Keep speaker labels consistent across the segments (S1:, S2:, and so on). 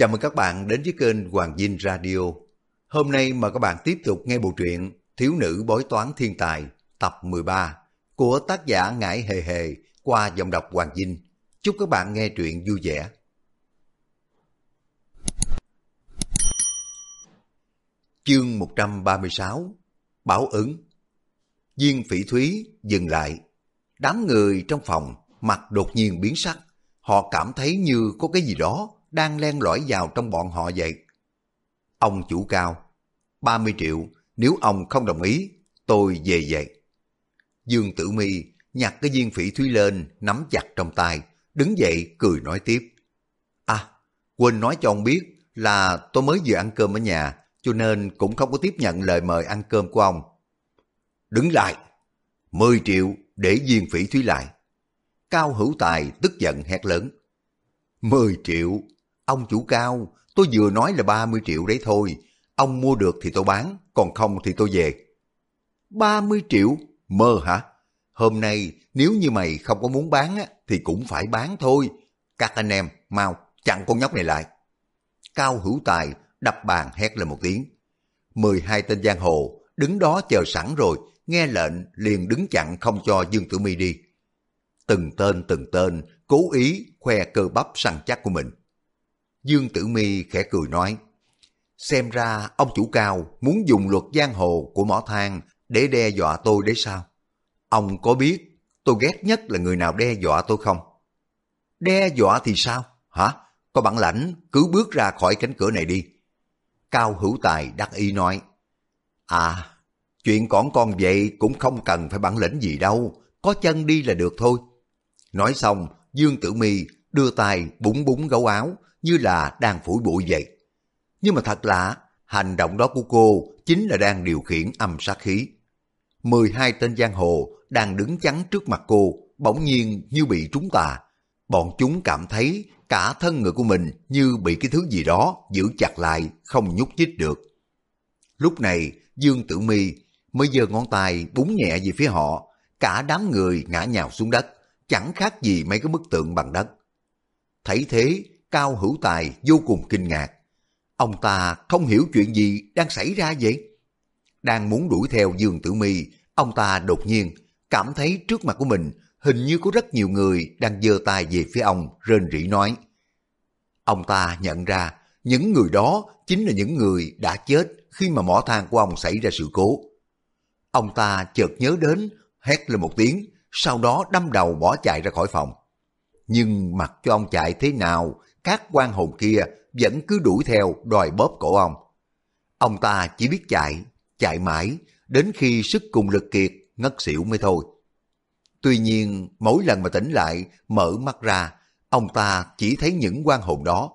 S1: Chào mừng các bạn đến với kênh Hoàng Dinh Radio. Hôm nay mời các bạn tiếp tục nghe bộ truyện Thiếu nữ bói toán thiên tài, tập 13 của tác giả Ngải Hề Hề qua giọng đọc Hoàng Dinh. Chúc các bạn nghe truyện vui vẻ. Chương 136 Bảo ứng Viên phỉ thúy dừng lại. Đám người trong phòng mặt đột nhiên biến sắc. Họ cảm thấy như có cái gì đó đang len lỏi vào trong bọn họ vậy. Ông chủ cao, 30 triệu, nếu ông không đồng ý, tôi về vậy. Dương Tử Mi nhặt cái viên phỉ thúy lên, nắm chặt trong tay, đứng dậy cười nói tiếp. À, quên nói cho ông biết là tôi mới vừa ăn cơm ở nhà, cho nên cũng không có tiếp nhận lời mời ăn cơm của ông. Đứng lại, 10 triệu để viên phỉ thúy lại. Cao hữu tài tức giận hét lớn. 10 triệu, ông chủ cao, tôi vừa nói là 30 triệu đấy thôi. Ông mua được thì tôi bán, còn không thì tôi về. 30 triệu? Mơ hả? Hôm nay nếu như mày không có muốn bán á, thì cũng phải bán thôi. Các anh em, mau, chặn con nhóc này lại. Cao hữu tài đập bàn hét lên một tiếng. 12 tên giang hồ đứng đó chờ sẵn rồi, nghe lệnh liền đứng chặn không cho Dương Tử Mi đi. Từng tên từng tên cố ý khoe cơ bắp săn chắc của mình. Dương Tử Mi khẽ cười nói, xem ra ông chủ cao muốn dùng luật giang hồ của mỏ thang để đe dọa tôi đấy sao? Ông có biết tôi ghét nhất là người nào đe dọa tôi không? Đe dọa thì sao? Hả? Có bản lãnh cứ bước ra khỏi cánh cửa này đi. Cao hữu tài đắc ý nói, À, chuyện còn con vậy cũng không cần phải bản lĩnh gì đâu, có chân đi là được thôi. Nói xong, Dương Tử Mi đưa tay búng búng gấu áo như là đang phủi bụi vậy. Nhưng mà thật lạ, hành động đó của cô chính là đang điều khiển âm sát khí. 12 tên giang hồ đang đứng chắn trước mặt cô, bỗng nhiên như bị trúng tà. Bọn chúng cảm thấy cả thân người của mình như bị cái thứ gì đó giữ chặt lại, không nhúc nhích được. Lúc này, Dương Tử Mi mới giơ ngón tay búng nhẹ về phía họ, cả đám người ngã nhào xuống đất, chẳng khác gì mấy cái bức tượng bằng đất. Thấy thế, Cao Hữu Tài vô cùng kinh ngạc. Ông ta không hiểu chuyện gì đang xảy ra vậy. Đang muốn đuổi theo Dương Tử Mi, ông ta đột nhiên cảm thấy trước mặt của mình hình như có rất nhiều người đang giơ tay về phía ông rên rỉ nói. Ông ta nhận ra những người đó chính là những người đã chết khi mà mỏ than của ông xảy ra sự cố. Ông ta chợt nhớ đến, hét lên một tiếng, sau đó đâm đầu bỏ chạy ra khỏi phòng. Nhưng mặc cho ông chạy thế nào, các quan hồn kia vẫn cứ đuổi theo đòi bóp cổ ông. Ông ta chỉ biết chạy, chạy mãi, đến khi sức cùng lực kiệt, ngất xỉu mới thôi. Tuy nhiên, mỗi lần mà tỉnh lại, mở mắt ra, ông ta chỉ thấy những quan hồn đó.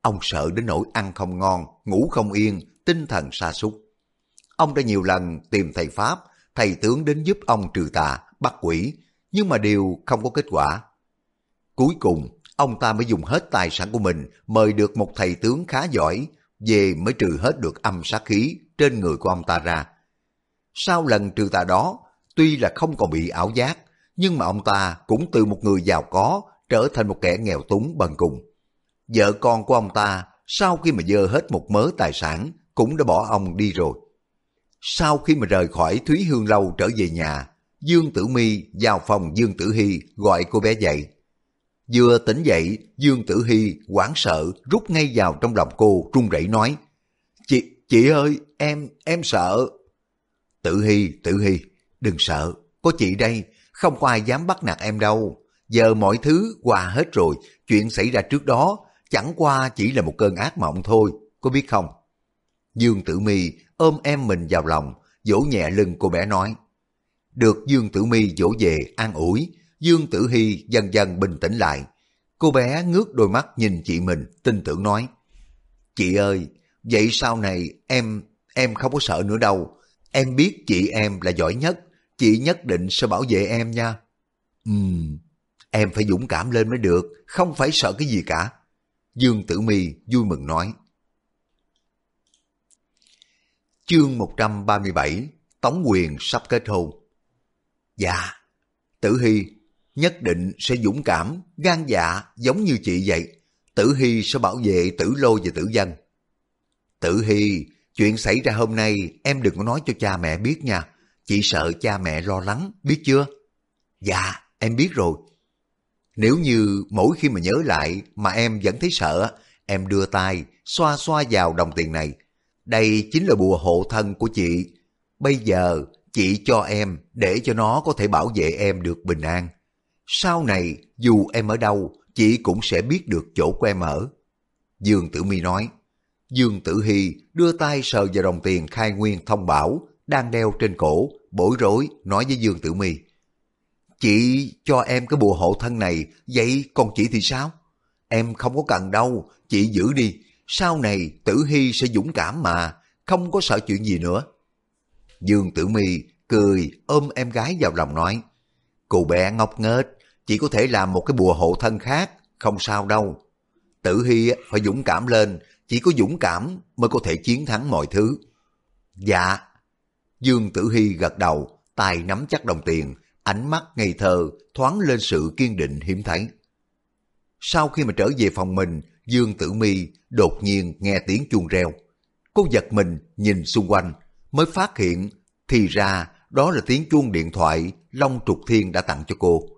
S1: Ông sợ đến nỗi ăn không ngon, ngủ không yên, tinh thần sa sút Ông đã nhiều lần tìm thầy Pháp, thầy tướng đến giúp ông trừ tà, bắt quỷ, nhưng mà đều không có kết quả. Cuối cùng, ông ta mới dùng hết tài sản của mình mời được một thầy tướng khá giỏi, về mới trừ hết được âm sát khí trên người của ông ta ra. Sau lần trừ tà đó, tuy là không còn bị ảo giác, nhưng mà ông ta cũng từ một người giàu có trở thành một kẻ nghèo túng bần cùng. Vợ con của ông ta sau khi mà dơ hết một mớ tài sản cũng đã bỏ ông đi rồi. Sau khi mà rời khỏi Thúy Hương Lâu trở về nhà, Dương Tử Mi vào phòng Dương Tử Hy gọi cô bé dậy. Vừa tỉnh dậy, Dương Tử Hy hoảng sợ rút ngay vào trong lòng cô run rẩy nói Chị, chị ơi, em, em sợ. Tử Hy, Tử Hy, đừng sợ, có chị đây, không có ai dám bắt nạt em đâu. Giờ mọi thứ qua hết rồi, chuyện xảy ra trước đó chẳng qua chỉ là một cơn ác mộng thôi, có biết không? Dương Tử Mi ôm em mình vào lòng, vỗ nhẹ lưng cô bé nói. Được Dương Tử Mi vỗ về an ủi, Dương Tử Hy dần dần bình tĩnh lại. Cô bé ngước đôi mắt nhìn chị mình, tin tưởng nói. Chị ơi, vậy sau này em, em không có sợ nữa đâu. Em biết chị em là giỏi nhất, chị nhất định sẽ bảo vệ em nha. Ừm, em phải dũng cảm lên mới được, không phải sợ cái gì cả. Dương Tử Mi vui mừng nói. Chương 137 Tống quyền sắp kết hôn Dạ, Tử Hy nhất định sẽ dũng cảm, gan dạ giống như chị vậy. Tử Hy sẽ bảo vệ Tử Lô và Tử Dân. Tử Hy, chuyện xảy ra hôm nay em đừng có nói cho cha mẹ biết nha. Chị sợ cha mẹ lo lắng, biết chưa? Dạ, em biết rồi. Nếu như mỗi khi mà nhớ lại mà em vẫn thấy sợ, em đưa tay xoa xoa vào đồng tiền này. Đây chính là bùa hộ thân của chị. Bây giờ chị cho em để cho nó có thể bảo vệ em được bình an. Sau này dù em ở đâu, chị cũng sẽ biết được chỗ của em ở. Dương Tử Mi nói. Dương Tử Hy đưa tay sờ vào đồng tiền khai nguyên thông bảo đang đeo trên cổ, bối rối nói với Dương Tử Mi. Chị cho em cái bùa hộ thân này, vậy còn chị thì sao? Em không có cần đâu, chị giữ đi. Sau này Tử Hy sẽ dũng cảm mà, không có sợ chuyện gì nữa. Dương Tử Mi cười ôm em gái vào lòng nói. Cô bé ngốc nghếch, chỉ có thể làm một cái bùa hộ thân khác, không sao đâu. Tử Hy phải dũng cảm lên, chỉ có dũng cảm mới có thể chiến thắng mọi thứ. Dạ. Dương Tử Hy gật đầu, tay nắm chắc đồng tiền, ánh mắt ngây thơ thoáng lên sự kiên định hiếm thấy. Sau khi mà trở về phòng mình, Dương Tử Mi đột nhiên nghe tiếng chuông reo. Cô giật mình nhìn xung quanh, mới phát hiện thì ra đó là tiếng chuông điện thoại Long Trục Thiên đã tặng cho cô.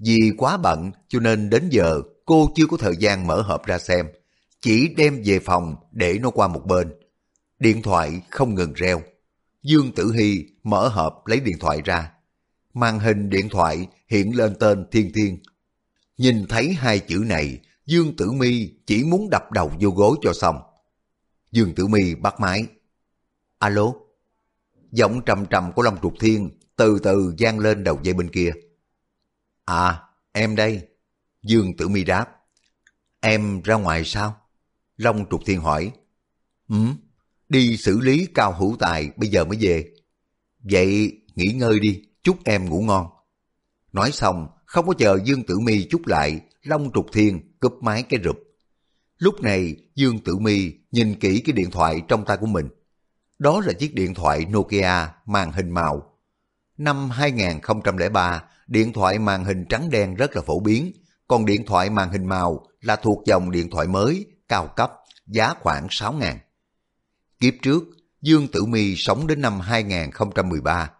S1: Vì quá bận cho nên đến giờ cô chưa có thời gian mở hộp ra xem, chỉ đem về phòng để nó qua một bên. Điện thoại không ngừng reo. Dương Tử Hy mở hộp lấy điện thoại ra. Màn hình điện thoại hiện lên tên Thiên Thiên. Nhìn thấy hai chữ này, Dương Tử Mi chỉ muốn đập đầu vô gối cho xong. Dương Tử Mi bắt máy. Alo? Giọng trầm trầm của Long Trục Thiên từ từ gian lên đầu dây bên kia. À, em đây. Dương Tử Mi đáp. Em ra ngoài sao? Long Trục Thiên hỏi. Ừ, đi xử lý cao hữu tài bây giờ mới về. Vậy nghỉ ngơi đi, chúc em ngủ ngon. Nói xong, không có chờ Dương Tử Mi chúc lại, Long Trục Thiên cúp máy cái rụp. Lúc này, Dương Tử Mi nhìn kỹ cái điện thoại trong tay của mình. Đó là chiếc điện thoại Nokia màn hình màu. Năm 2003, điện thoại màn hình trắng đen rất là phổ biến, còn điện thoại màn hình màu là thuộc dòng điện thoại mới, cao cấp, giá khoảng 6 ngàn. Kiếp trước, Dương Tử Mi sống đến năm 2013,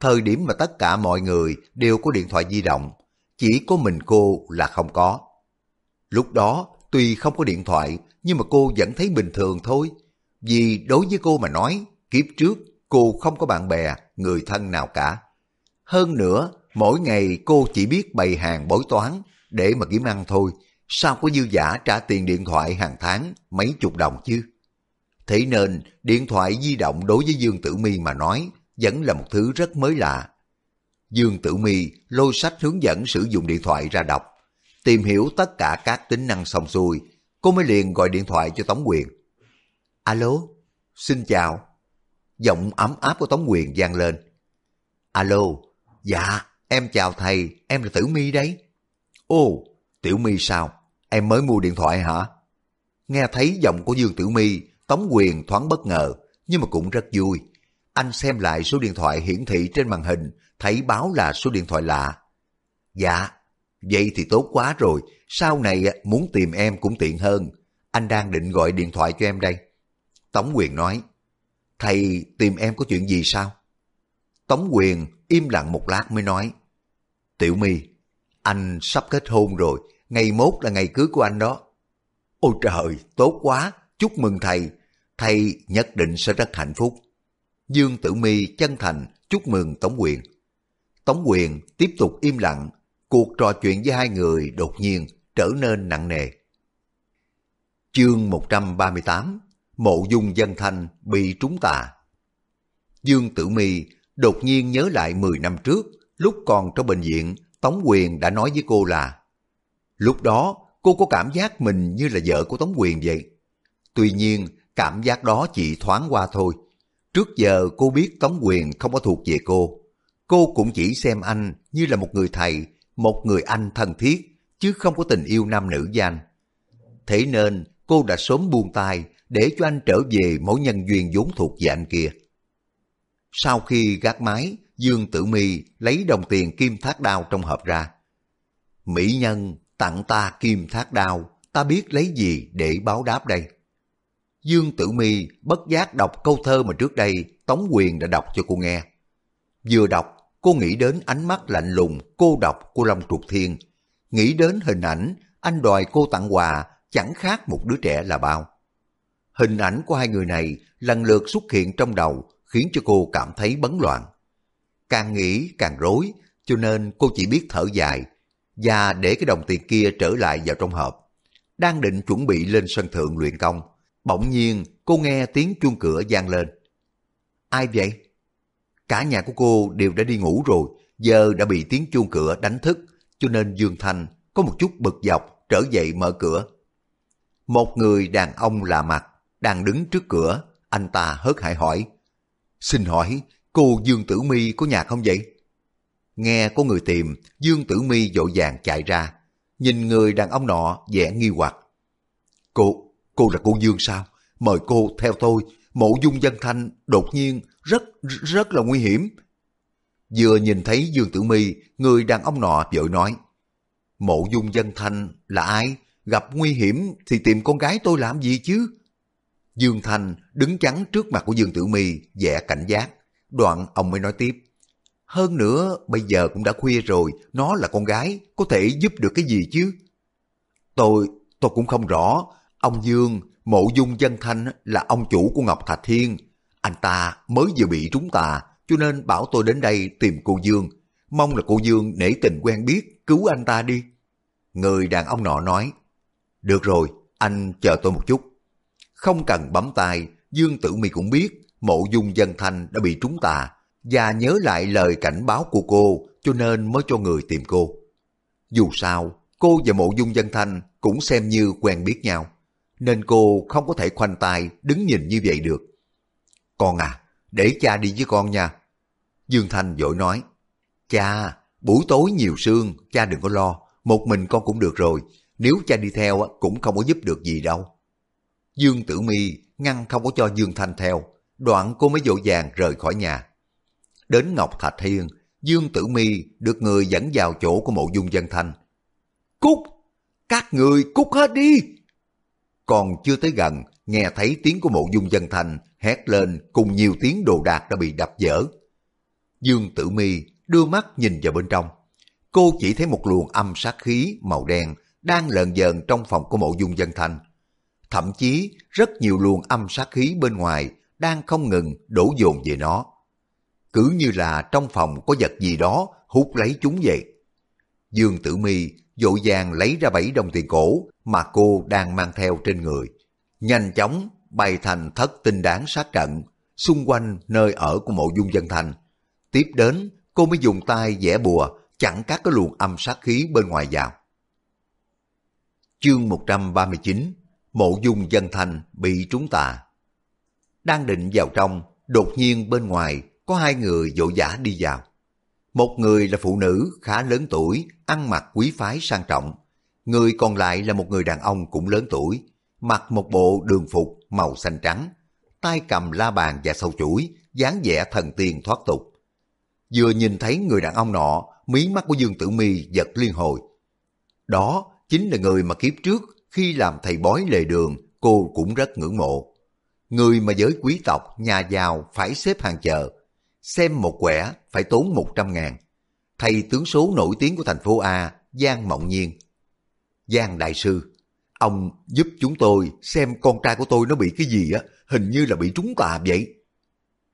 S1: thời điểm mà tất cả mọi người đều có điện thoại di động, chỉ có mình cô là không có. Lúc đó, tuy không có điện thoại, nhưng mà cô vẫn thấy bình thường thôi. Vì đối với cô mà nói, kiếp trước cô không có bạn bè, người thân nào cả. Hơn nữa, mỗi ngày cô chỉ biết bày hàng bói toán để mà kiếm ăn thôi. Sao có dư giả trả tiền điện thoại hàng tháng mấy chục đồng chứ? Thế nên, điện thoại di động đối với Dương Tử Mi mà nói vẫn là một thứ rất mới lạ. Dương Tử Mi lôi sách hướng dẫn sử dụng điện thoại ra đọc, tìm hiểu tất cả các tính năng xong xuôi, cô mới liền gọi điện thoại cho Tống Quyền. Alo, xin chào. Giọng ấm áp của Tống Quyền vang lên. Alo, dạ, em chào thầy, em là Tử Mi đấy. Ồ, Tiểu Mi sao? Em mới mua điện thoại hả? Nghe thấy giọng của Dương Tử Mi, Tống Quyền thoáng bất ngờ, nhưng mà cũng rất vui. Anh xem lại số điện thoại hiển thị trên màn hình, thấy báo là số điện thoại lạ. Dạ, vậy thì tốt quá rồi, sau này à, muốn tìm em cũng tiện hơn. Anh đang định gọi điện thoại cho em đây. Tống Quyền nói, thầy tìm em có chuyện gì sao? Tống Quyền im lặng một lát mới nói, Tiểu My, anh sắp kết hôn rồi, ngày mốt là ngày cưới của anh đó. Ôi trời, tốt quá, chúc mừng thầy, thầy nhất định sẽ rất hạnh phúc. Dương Tử Mi chân thành chúc mừng Tống Quyền. Tống Quyền tiếp tục im lặng, cuộc trò chuyện với hai người đột nhiên trở nên nặng nề. Chương 138 Mộ dung dân thanh bị trúng tà Dương Tử Mi đột nhiên nhớ lại 10 năm trước, lúc còn trong bệnh viện, Tống Quyền đã nói với cô là Lúc đó, cô có cảm giác mình như là vợ của Tống Quyền vậy. Tuy nhiên, cảm giác đó chỉ thoáng qua thôi. Trước giờ cô biết Tống Quyền không có thuộc về cô. Cô cũng chỉ xem anh như là một người thầy, một người anh thân thiết, chứ không có tình yêu nam nữ với anh. Thế nên cô đã sớm buông tay để cho anh trở về mối nhân duyên vốn thuộc về anh kia. Sau khi gác máy, Dương Tử Mi lấy đồng tiền kim thác đao trong hộp ra. Mỹ nhân tặng ta kim thác đao, ta biết lấy gì để báo đáp đây? Dương Tử Mi bất giác đọc câu thơ mà trước đây Tống Quyền đã đọc cho cô nghe. Vừa đọc, cô nghĩ đến ánh mắt lạnh lùng, cô độc của Long Trục Thiên. Nghĩ đến hình ảnh anh đòi cô tặng quà chẳng khác một đứa trẻ là bao. Hình ảnh của hai người này lần lượt xuất hiện trong đầu khiến cho cô cảm thấy bấn loạn. Càng nghĩ càng rối, cho nên cô chỉ biết thở dài và để cái đồng tiền kia trở lại vào trong hộp. Đang định chuẩn bị lên sân thượng luyện công, bỗng nhiên cô nghe tiếng chuông cửa vang lên. Ai vậy? Cả nhà của cô đều đã đi ngủ rồi, giờ đã bị tiếng chuông cửa đánh thức, cho nên Dương Thanh có một chút bực dọc trở dậy mở cửa. Một người đàn ông lạ mặt đang đứng trước cửa, anh ta hớt hải hỏi. Xin hỏi, cô Dương Tử Mi có nhà không vậy? Nghe có người tìm, Dương Tử Mi vội vàng chạy ra, nhìn người đàn ông nọ vẻ nghi hoặc. Cô, cô là cô Dương sao? Mời cô theo tôi, mộ dung dân thanh đột nhiên rất, rất là nguy hiểm. Vừa nhìn thấy Dương Tử Mi, người đàn ông nọ vội nói. Mộ dung dân thanh là ai? Gặp nguy hiểm thì tìm con gái tôi làm gì chứ? Dương Thanh đứng chắn trước mặt của Dương Tử Mi vẻ cảnh giác. Đoạn ông mới nói tiếp. Hơn nữa, bây giờ cũng đã khuya rồi, nó là con gái, có thể giúp được cái gì chứ? Tôi, tôi cũng không rõ. Ông Dương, mộ dung dân thanh là ông chủ của Ngọc Thạch Thiên. Anh ta mới vừa bị trúng tà, cho nên bảo tôi đến đây tìm cô Dương. Mong là cô Dương nể tình quen biết, cứu anh ta đi. Người đàn ông nọ nói, Được rồi, anh chờ tôi một chút. Không cần bấm tay, Dương Tử Mi cũng biết mộ dung dân thanh đã bị trúng tà và nhớ lại lời cảnh báo của cô cho nên mới cho người tìm cô. Dù sao, cô và mộ dung dân thanh cũng xem như quen biết nhau, nên cô không có thể khoanh tay đứng nhìn như vậy được. Con à, để cha đi với con nha. Dương Thanh vội nói, cha, buổi tối nhiều sương, cha đừng có lo, một mình con cũng được rồi, nếu cha đi theo cũng không có giúp được gì đâu. Dương Tử Mi ngăn không có cho Dương Thanh theo, đoạn cô mới dỗ vàng rời khỏi nhà. Đến Ngọc Thạch hiên Dương Tử Mi được người dẫn vào chỗ của mộ dung dân thanh. Cút! Các người cút hết đi! Còn chưa tới gần, nghe thấy tiếng của mộ dung dân thanh hét lên cùng nhiều tiếng đồ đạc đã bị đập dở. Dương Tử Mi đưa mắt nhìn vào bên trong. Cô chỉ thấy một luồng âm sát khí màu đen đang lợn dờn trong phòng của mộ dung dân thanh. Thậm chí rất nhiều luồng âm sát khí bên ngoài đang không ngừng đổ dồn về nó. Cứ như là trong phòng có vật gì đó hút lấy chúng vậy. Dương Tử Mi dội vàng lấy ra bảy đồng tiền cổ mà cô đang mang theo trên người. Nhanh chóng bày thành thất tinh đáng sát trận xung quanh nơi ở của mộ dung dân thành. Tiếp đến, cô mới dùng tay vẽ bùa chặn các cái luồng âm sát khí bên ngoài vào. Chương 139 Mộ dung dân thành bị trúng tà đang định vào trong, đột nhiên bên ngoài có hai người vội vã đi vào. Một người là phụ nữ khá lớn tuổi, ăn mặc quý phái sang trọng. Người còn lại là một người đàn ông cũng lớn tuổi, mặc một bộ đường phục màu xanh trắng, tay cầm la bàn và sâu chuỗi, dáng vẻ thần tiên thoát tục. Vừa nhìn thấy người đàn ông nọ, mí mắt của Dương Tử Mi giật liên hồi. Đó chính là người mà kiếp trước khi làm thầy bói lề đường, cô cũng rất ngưỡng mộ. Người mà giới quý tộc, nhà giàu phải xếp hàng chờ, xem một quẻ phải tốn 100 ngàn. Thầy tướng số nổi tiếng của thành phố A, Giang Mộng Nhiên. Giang Đại Sư, ông giúp chúng tôi xem con trai của tôi nó bị cái gì á, hình như là bị trúng tà vậy.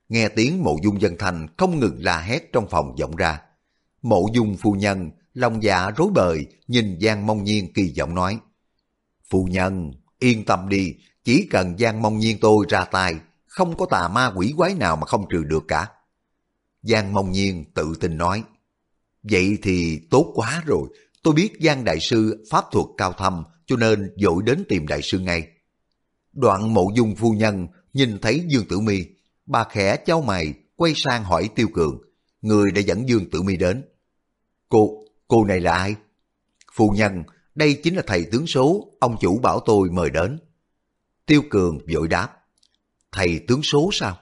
S1: Nghe tiếng mộ dung dân thành không ngừng la hét trong phòng vọng ra. Mộ dung phu nhân, lòng dạ rối bời, nhìn Giang Mông Nhiên kỳ vọng nói. Phu nhân, yên tâm đi, chỉ cần Giang Mông Nhiên tôi ra tay, không có tà ma quỷ quái nào mà không trừ được cả. Giang Mông Nhiên tự tin nói, Vậy thì tốt quá rồi, tôi biết Giang Đại Sư pháp thuật cao thâm cho nên dội đến tìm Đại Sư ngay. Đoạn mộ dung phu nhân nhìn thấy Dương Tử Mi, bà khẽ cháu mày quay sang hỏi Tiêu Cường, người đã dẫn Dương Tử Mi đến. Cô, cô này là ai? Phu nhân, đây chính là thầy tướng số, ông chủ bảo tôi mời đến. Tiêu Cường vội đáp, thầy tướng số sao?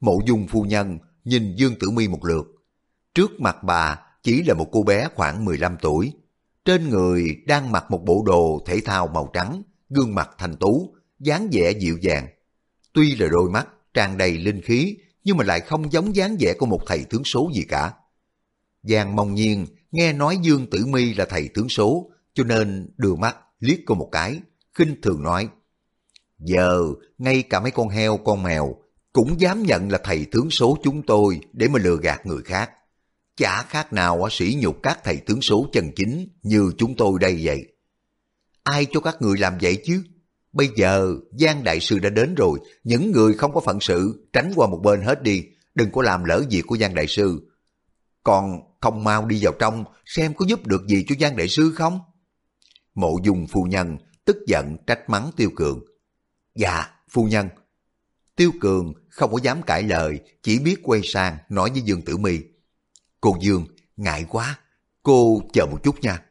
S1: Mộ dung phu nhân nhìn Dương Tử Mi một lượt. Trước mặt bà chỉ là một cô bé khoảng 15 tuổi. Trên người đang mặc một bộ đồ thể thao màu trắng, gương mặt thành tú, dáng vẻ dịu dàng. Tuy là đôi mắt tràn đầy linh khí, nhưng mà lại không giống dáng vẻ của một thầy tướng số gì cả. Giang mong nhiên nghe nói Dương Tử Mi là thầy tướng số, cho nên đưa mắt liếc cô một cái, khinh thường nói. Giờ, ngay cả mấy con heo, con mèo cũng dám nhận là thầy tướng số chúng tôi để mà lừa gạt người khác. Chả khác nào sỉ nhục các thầy tướng số chân chính như chúng tôi đây vậy. Ai cho các người làm vậy chứ? Bây giờ Giang Đại Sư đã đến rồi, những người không có phận sự tránh qua một bên hết đi, đừng có làm lỡ việc của Giang Đại Sư. Còn không mau đi vào trong xem có giúp được gì cho Giang Đại Sư không? Mộ Dung phu nhân tức giận trách mắng Tiêu Cường. Dạ, phu nhân. Tiêu Cường không có dám cãi lời, chỉ biết quay sang nói với Dương Tử My. Cô Dương, ngại quá, cô chờ một chút nha.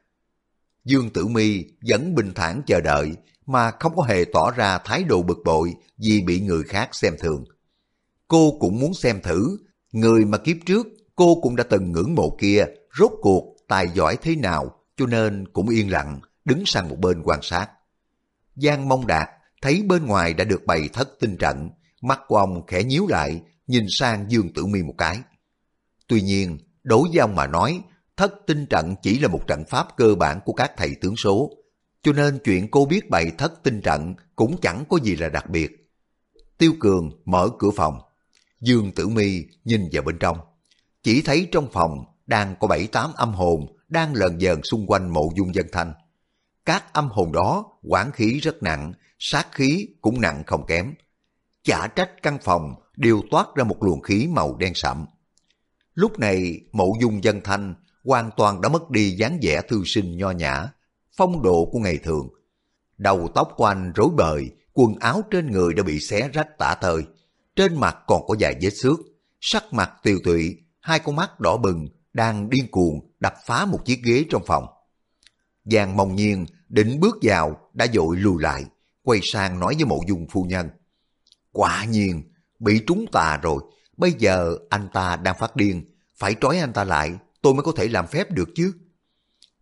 S1: Dương Tử My vẫn bình thản chờ đợi, mà không có hề tỏ ra thái độ bực bội vì bị người khác xem thường. Cô cũng muốn xem thử, người mà kiếp trước cô cũng đã từng ngưỡng mộ kia, rốt cuộc tài giỏi thế nào, cho nên cũng yên lặng, đứng sang một bên quan sát. Giang Mông Đạt thấy bên ngoài đã được bày thất tinh trận, mắt của ông khẽ nhíu lại, nhìn sang Dương Tử Mi một cái. Tuy nhiên, đối với ông mà nói, thất tinh trận chỉ là một trận pháp cơ bản của các thầy tướng số, cho nên chuyện cô biết bày thất tinh trận cũng chẳng có gì là đặc biệt. Tiêu Cường mở cửa phòng. Dương Tử Mi nhìn vào bên trong. Chỉ thấy trong phòng đang có bảy tám âm hồn đang lần dần xung quanh mộ dung dân thanh. Các âm hồn đó quản khí rất nặng, sát khí cũng nặng không kém. Chả trách căn phòng đều toát ra một luồng khí màu đen sậm. Lúc này mộ dung dân thanh hoàn toàn đã mất đi dáng vẻ thư sinh nho nhã, phong độ của ngày thường. Đầu tóc của anh rối bời, quần áo trên người đã bị xé rách tả tơi. Trên mặt còn có vài vết xước, sắc mặt tiêu tụy, hai con mắt đỏ bừng, đang điên cuồng đập phá một chiếc ghế trong phòng. Giang mong nhiên định bước vào đã dội lùi lại, quay sang nói với mộ dung phu nhân. Quả nhiên, bị trúng tà rồi, bây giờ anh ta đang phát điên, phải trói anh ta lại, tôi mới có thể làm phép được chứ.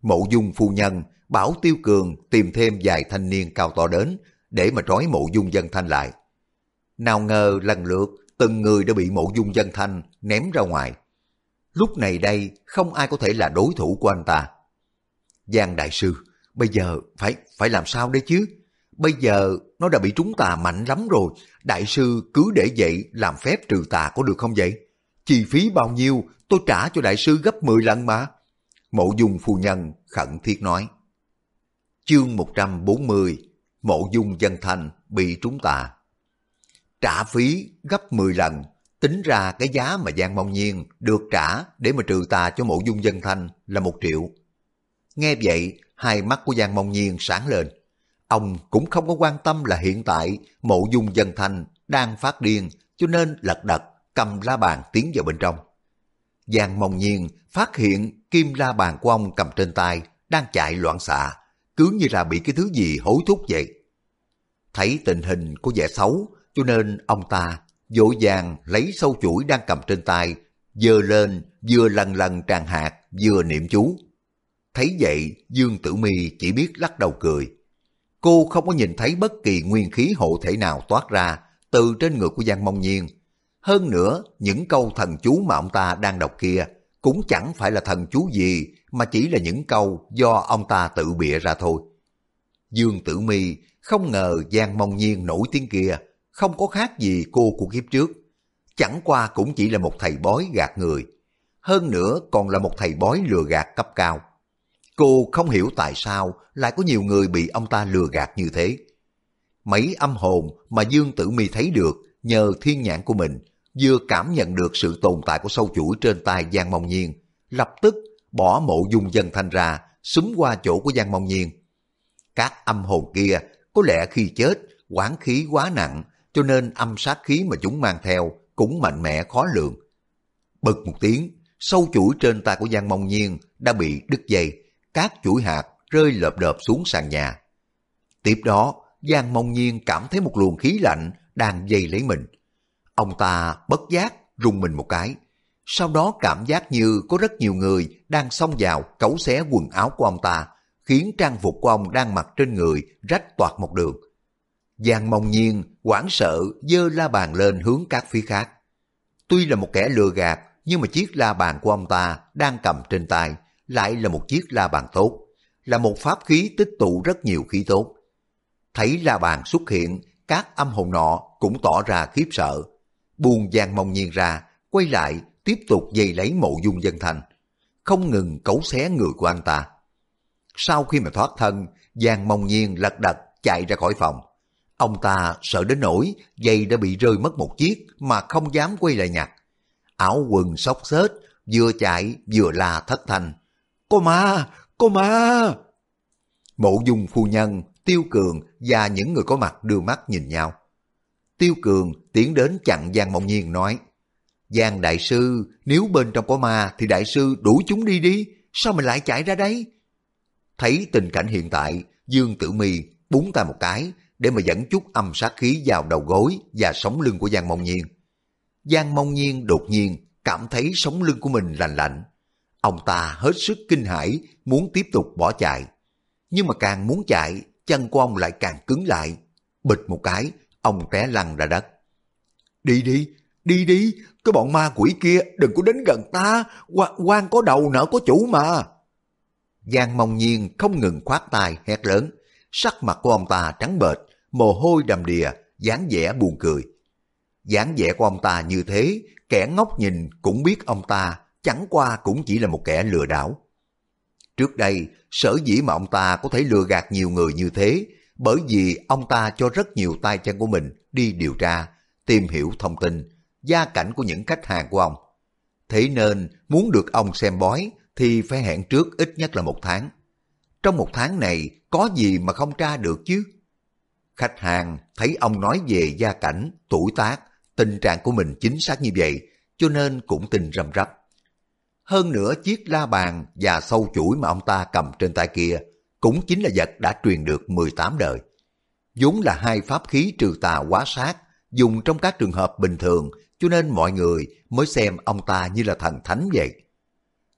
S1: Mộ dung phu nhân bảo Tiêu Cường tìm thêm vài thanh niên cao to đến để mà trói mộ dung dân thanh lại. Nào ngờ lần lượt từng người đã bị mộ dung dân thanh ném ra ngoài. Lúc này đây không ai có thể là đối thủ của anh ta. Giang Đại Sư, bây giờ phải phải làm sao đây chứ? Bây giờ nó đã bị trúng tà mạnh lắm rồi, Đại Sư cứ để vậy làm phép trừ tà có được không vậy? Chi phí bao nhiêu tôi trả cho Đại Sư gấp 10 lần mà. Mộ dung phu nhân khẩn thiết nói. Chương 140 Mộ dung dân thành bị trúng tà Trả phí gấp 10 lần, tính ra cái giá mà Giang Mong Nhiên được trả để mà trừ tà cho mộ dung dân thanh là một triệu. Nghe vậy, hai mắt của Giang Mong Nhiên sáng lên. Ông cũng không có quan tâm là hiện tại mộ dung dân thành đang phát điên cho nên lật đật cầm la bàn tiến vào bên trong. Giang Mong Nhiên phát hiện kim la bàn của ông cầm trên tay đang chạy loạn xạ, cứ như là bị cái thứ gì hối thúc vậy. Thấy tình hình có vẻ xấu, cho nên ông ta vội vàng lấy sâu chuỗi đang cầm trên tay, dơ lên vừa lần lần tràn hạt, vừa niệm chú. Thấy vậy, Dương Tử Mi chỉ biết lắc đầu cười. Cô không có nhìn thấy bất kỳ nguyên khí hộ thể nào toát ra từ trên người của Giang Mông Nhiên. Hơn nữa, những câu thần chú mà ông ta đang đọc kia cũng chẳng phải là thần chú gì mà chỉ là những câu do ông ta tự bịa ra thôi. Dương Tử Mi không ngờ Giang Mông Nhiên nổi tiếng kia không có khác gì cô của kiếp trước. Chẳng qua cũng chỉ là một thầy bói gạt người. Hơn nữa còn là một thầy bói lừa gạt cấp cao. Cô không hiểu tại sao lại có nhiều người bị ông ta lừa gạt như thế. Mấy âm hồn mà Dương Tử Mi thấy được nhờ thiên nhãn của mình vừa cảm nhận được sự tồn tại của sâu chuỗi trên tay Giang Mông Nhiên, lập tức bỏ mộ dung dân thanh ra, súng qua chỗ của Giang Mông Nhiên. Các âm hồn kia có lẽ khi chết, quán khí quá nặng, cho nên âm sát khí mà chúng mang theo cũng mạnh mẽ khó lường. Bực một tiếng, sâu chuỗi trên tay của Giang Mông Nhiên đã bị đứt dây, các chuỗi hạt rơi lợp đợp xuống sàn nhà. Tiếp đó, Giang Mông Nhiên cảm thấy một luồng khí lạnh đang dây lấy mình. Ông ta bất giác rung mình một cái, sau đó cảm giác như có rất nhiều người đang xông vào cấu xé quần áo của ông ta, khiến trang phục của ông đang mặc trên người rách toạc một đường. Giang mong nhiên, hoảng sợ, dơ la bàn lên hướng các phía khác. Tuy là một kẻ lừa gạt, nhưng mà chiếc la bàn của ông ta đang cầm trên tay lại là một chiếc la bàn tốt, là một pháp khí tích tụ rất nhiều khí tốt. Thấy la bàn xuất hiện, các âm hồn nọ cũng tỏ ra khiếp sợ. Buông Giang mong nhiên ra, quay lại tiếp tục dây lấy mộ dung dân thành, không ngừng cấu xé người của anh ta. Sau khi mà thoát thân, Giang mong nhiên lật đật chạy ra khỏi phòng. Ông ta sợ đến nỗi giày đã bị rơi mất một chiếc mà không dám quay lại nhặt. Áo quần xốc xếch, vừa chạy vừa la thất thanh. Cô ma! Cô ma! Mộ dung phu nhân, Tiêu Cường và những người có mặt đưa mắt nhìn nhau. Tiêu Cường tiến đến chặn Giang Mộng Nhiên nói Giang Đại Sư, nếu bên trong có ma thì Đại Sư đuổi chúng đi đi, sao mình lại chạy ra đấy? Thấy tình cảnh hiện tại, Dương Tử Mi búng tay một cái để mà dẫn chút âm sát khí vào đầu gối và sống lưng của Giang Mông Nhiên. Giang Mông Nhiên đột nhiên cảm thấy sống lưng của mình lạnh lạnh. Ông ta hết sức kinh hãi muốn tiếp tục bỏ chạy. Nhưng mà càng muốn chạy, chân của ông lại càng cứng lại. Bịch một cái, ông té lăn ra đất. Đi đi, đi đi, cái bọn ma quỷ kia đừng có đến gần ta, quan, quan có đầu nợ có chủ mà. Giang mong nhiên không ngừng khoát tay hét lớn, sắc mặt của ông ta trắng bệch, mồ hôi đầm đìa, dáng vẻ buồn cười. dáng vẻ của ông ta như thế, kẻ ngốc nhìn cũng biết ông ta chẳng qua cũng chỉ là một kẻ lừa đảo. Trước đây, sở dĩ mà ông ta có thể lừa gạt nhiều người như thế, bởi vì ông ta cho rất nhiều tay chân của mình đi điều tra, tìm hiểu thông tin, gia cảnh của những khách hàng của ông. Thế nên, muốn được ông xem bói thì phải hẹn trước ít nhất là một tháng. Trong một tháng này, có gì mà không tra được chứ? Khách hàng thấy ông nói về gia cảnh, tuổi tác, tình trạng của mình chính xác như vậy, cho nên cũng tin rầm rắp. Hơn nữa chiếc la bàn và sâu chuỗi mà ông ta cầm trên tay kia cũng chính là vật đã truyền được 18 đời. vốn là hai pháp khí trừ tà quá sát dùng trong các trường hợp bình thường cho nên mọi người mới xem ông ta như là thần thánh vậy.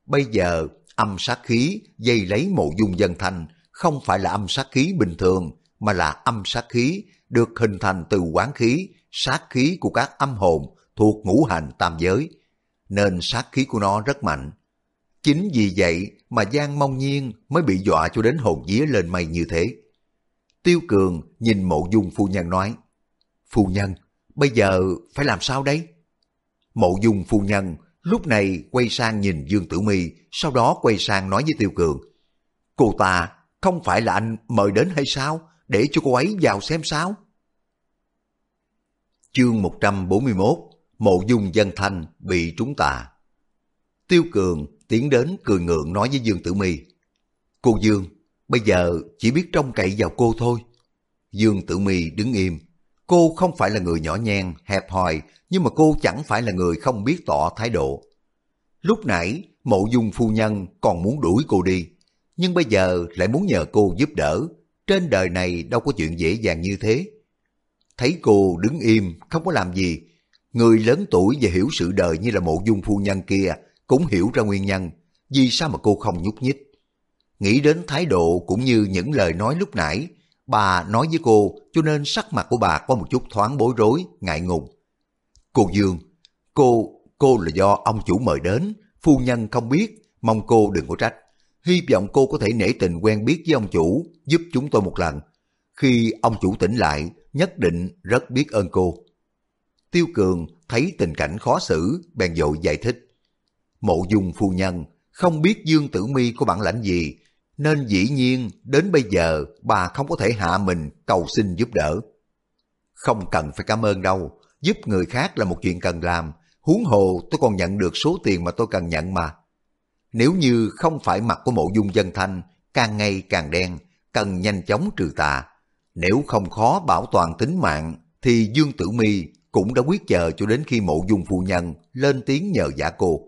S1: Bây giờ âm sát khí dây lấy mộ dung dân thanh không phải là âm sát khí bình thường mà là âm sát khí được hình thành từ quán khí, sát khí của các âm hồn thuộc ngũ hành tam giới nên sát khí của nó rất mạnh. Chính vì vậy mà Giang Mông Nhiên mới bị dọa cho đến hồn vía lên mây như thế. Tiêu Cường nhìn mộ dung phu nhân nói, Phu nhân, bây giờ phải làm sao đấy? Mộ dung phu nhân lúc này quay sang nhìn Dương Tử Mi, sau đó quay sang nói với Tiêu Cường, Cô ta không phải là anh mời đến hay sao? Để cho cô ấy vào xem sao? Chương 141 mộ dung dân thanh bị trúng tà. Tiêu Cường tiến đến cười ngượng nói với Dương Tử Mi Cô Dương, bây giờ chỉ biết trông cậy vào cô thôi. Dương Tử Mi đứng im. Cô không phải là người nhỏ nhen, hẹp hòi, nhưng mà cô chẳng phải là người không biết tỏ thái độ. Lúc nãy, mộ dung phu nhân còn muốn đuổi cô đi, nhưng bây giờ lại muốn nhờ cô giúp đỡ. Trên đời này đâu có chuyện dễ dàng như thế. Thấy cô đứng im, không có làm gì, Người lớn tuổi và hiểu sự đời như là mộ dung phu nhân kia cũng hiểu ra nguyên nhân, vì sao mà cô không nhúc nhích. Nghĩ đến thái độ cũng như những lời nói lúc nãy, bà nói với cô cho nên sắc mặt của bà có một chút thoáng bối rối, ngại ngùng. Cô Dương, cô, cô là do ông chủ mời đến, phu nhân không biết, mong cô đừng có trách. Hy vọng cô có thể nể tình quen biết với ông chủ, giúp chúng tôi một lần. Khi ông chủ tỉnh lại, nhất định rất biết ơn cô. Tiêu Cường thấy tình cảnh khó xử, bèn dội giải thích. Mộ dung phu nhân không biết Dương Tử Mi có bản lãnh gì, nên dĩ nhiên đến bây giờ bà không có thể hạ mình cầu xin giúp đỡ. Không cần phải cảm ơn đâu, giúp người khác là một chuyện cần làm, huống hồ tôi còn nhận được số tiền mà tôi cần nhận mà. Nếu như không phải mặt của mộ dung dân thanh càng ngày càng đen, cần nhanh chóng trừ tà. Nếu không khó bảo toàn tính mạng, thì Dương Tử Mi cũng đã quyết chờ cho đến khi mộ dung phu nhân lên tiếng nhờ giả cô.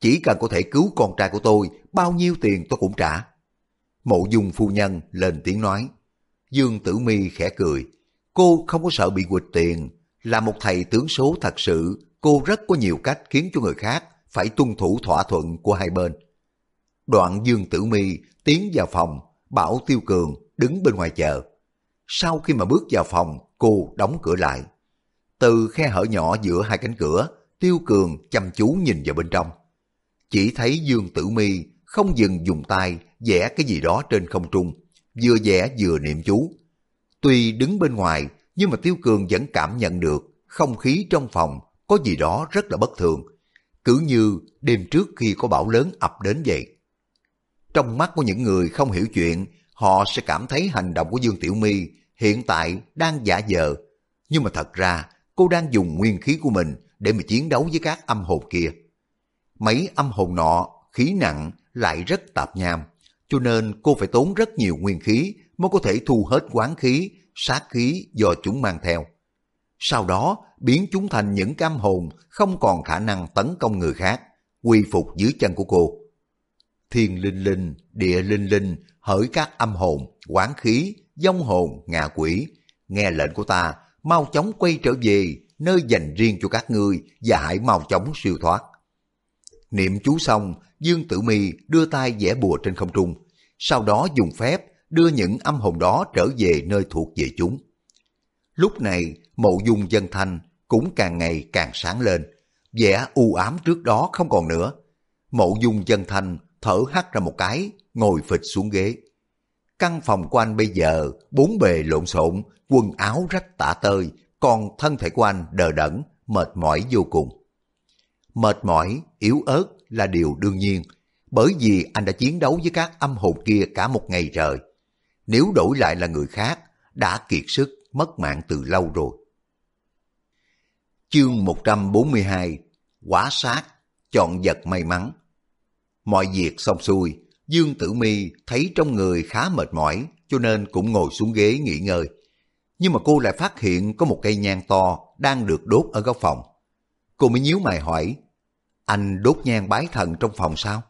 S1: Chỉ cần có thể cứu con trai của tôi, bao nhiêu tiền tôi cũng trả. Mộ dung phu nhân lên tiếng nói. Dương Tử Mi khẽ cười. Cô không có sợ bị quỵt tiền. Là một thầy tướng số thật sự, cô rất có nhiều cách khiến cho người khác phải tuân thủ thỏa thuận của hai bên. Đoạn Dương Tử Mi tiến vào phòng, bảo Tiêu Cường đứng bên ngoài chờ. Sau khi mà bước vào phòng, cô đóng cửa lại. Từ khe hở nhỏ giữa hai cánh cửa, Tiêu Cường chăm chú nhìn vào bên trong. Chỉ thấy Dương Tử Mi không dừng dùng tay vẽ cái gì đó trên không trung, vừa vẽ vừa niệm chú. Tuy đứng bên ngoài, nhưng mà Tiêu Cường vẫn cảm nhận được không khí trong phòng có gì đó rất là bất thường. Cứ như đêm trước khi có bão lớn ập đến vậy. Trong mắt của những người không hiểu chuyện, họ sẽ cảm thấy hành động của Dương Tiểu My hiện tại đang giả dờ. Nhưng mà thật ra, cô đang dùng nguyên khí của mình để mà chiến đấu với các âm hồn kia. Mấy âm hồn nọ, khí nặng lại rất tạp nham, cho nên cô phải tốn rất nhiều nguyên khí mới có thể thu hết quán khí, sát khí do chúng mang theo. Sau đó biến chúng thành những cam hồn không còn khả năng tấn công người khác, quy phục dưới chân của cô. Thiên linh linh, địa linh linh, hỡi các âm hồn, quán khí, dông hồn, ngạ quỷ, nghe lệnh của ta, mau chóng quay trở về nơi dành riêng cho các ngươi và hãy mau chóng siêu thoát. Niệm chú xong, Dương Tử Mi đưa tay vẽ bùa trên không trung, sau đó dùng phép đưa những âm hồn đó trở về nơi thuộc về chúng. Lúc này, mộ dung dân thanh cũng càng ngày càng sáng lên, vẻ u ám trước đó không còn nữa. Mộ dung dân thanh thở hắt ra một cái, ngồi phịch xuống ghế. Căn phòng của anh bây giờ bốn bề lộn xộn, quần áo rách tả tơi, còn thân thể của anh đờ đẫn, mệt mỏi vô cùng. Mệt mỏi, yếu ớt là điều đương nhiên, bởi vì anh đã chiến đấu với các âm hồn kia cả một ngày trời. Nếu đổi lại là người khác, đã kiệt sức, mất mạng từ lâu rồi. Chương 142 Quả sát, chọn vật may mắn Mọi việc xong xuôi, Dương Tử Mi thấy trong người khá mệt mỏi, cho nên cũng ngồi xuống ghế nghỉ ngơi. Nhưng mà cô lại phát hiện có một cây nhang to đang được đốt ở góc phòng. Cô mới nhíu mày hỏi, anh đốt nhang bái thần trong phòng sao?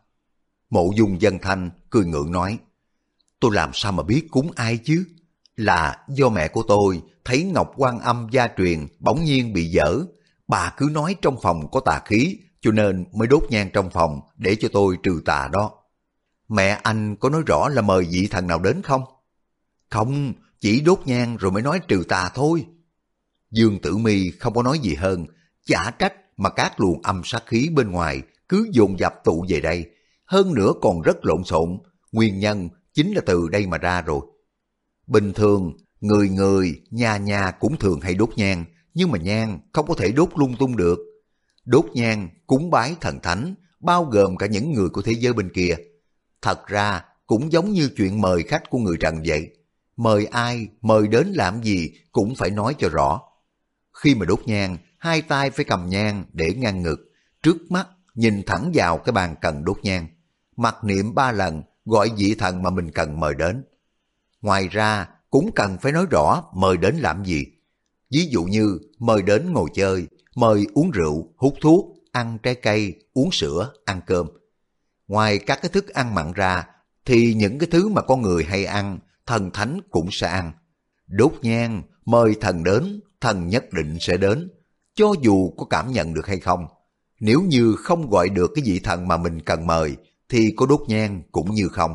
S1: Mộ dung dân thanh cười ngượng nói, tôi làm sao mà biết cúng ai chứ? Là do mẹ của tôi thấy Ngọc Quan Âm gia truyền bỗng nhiên bị dở, bà cứ nói trong phòng có tà khí cho nên mới đốt nhang trong phòng để cho tôi trừ tà đó. Mẹ anh có nói rõ là mời vị thần nào đến không? Không, chỉ đốt nhang rồi mới nói trừ tà thôi. Dương Tử Mi không có nói gì hơn, chả trách mà các luồng âm sát khí bên ngoài cứ dồn dập tụ về đây, hơn nữa còn rất lộn xộn, nguyên nhân chính là từ đây mà ra rồi. Bình thường, người người, nhà nhà cũng thường hay đốt nhang, nhưng mà nhang không có thể đốt lung tung được. Đốt nhang, cúng bái thần thánh, bao gồm cả những người của thế giới bên kia. Thật ra, cũng giống như chuyện mời khách của người Trần vậy. Mời ai, mời đến làm gì cũng phải nói cho rõ. Khi mà đốt nhang, hai tay phải cầm nhang để ngang ngực, trước mắt nhìn thẳng vào cái bàn cần đốt nhang. Mặc niệm ba lần gọi vị thần mà mình cần mời đến. Ngoài ra, cũng cần phải nói rõ mời đến làm gì. Ví dụ như mời đến ngồi chơi, mời uống rượu, hút thuốc, ăn trái cây, uống sữa, ăn cơm. Ngoài các cái thức ăn mặn ra, thì những cái thứ mà con người hay ăn, thần thánh cũng sẽ ăn. Đốt nhang, mời thần đến, thần nhất định sẽ đến, cho dù có cảm nhận được hay không. Nếu như không gọi được cái vị thần mà mình cần mời, thì có đốt nhang cũng như không.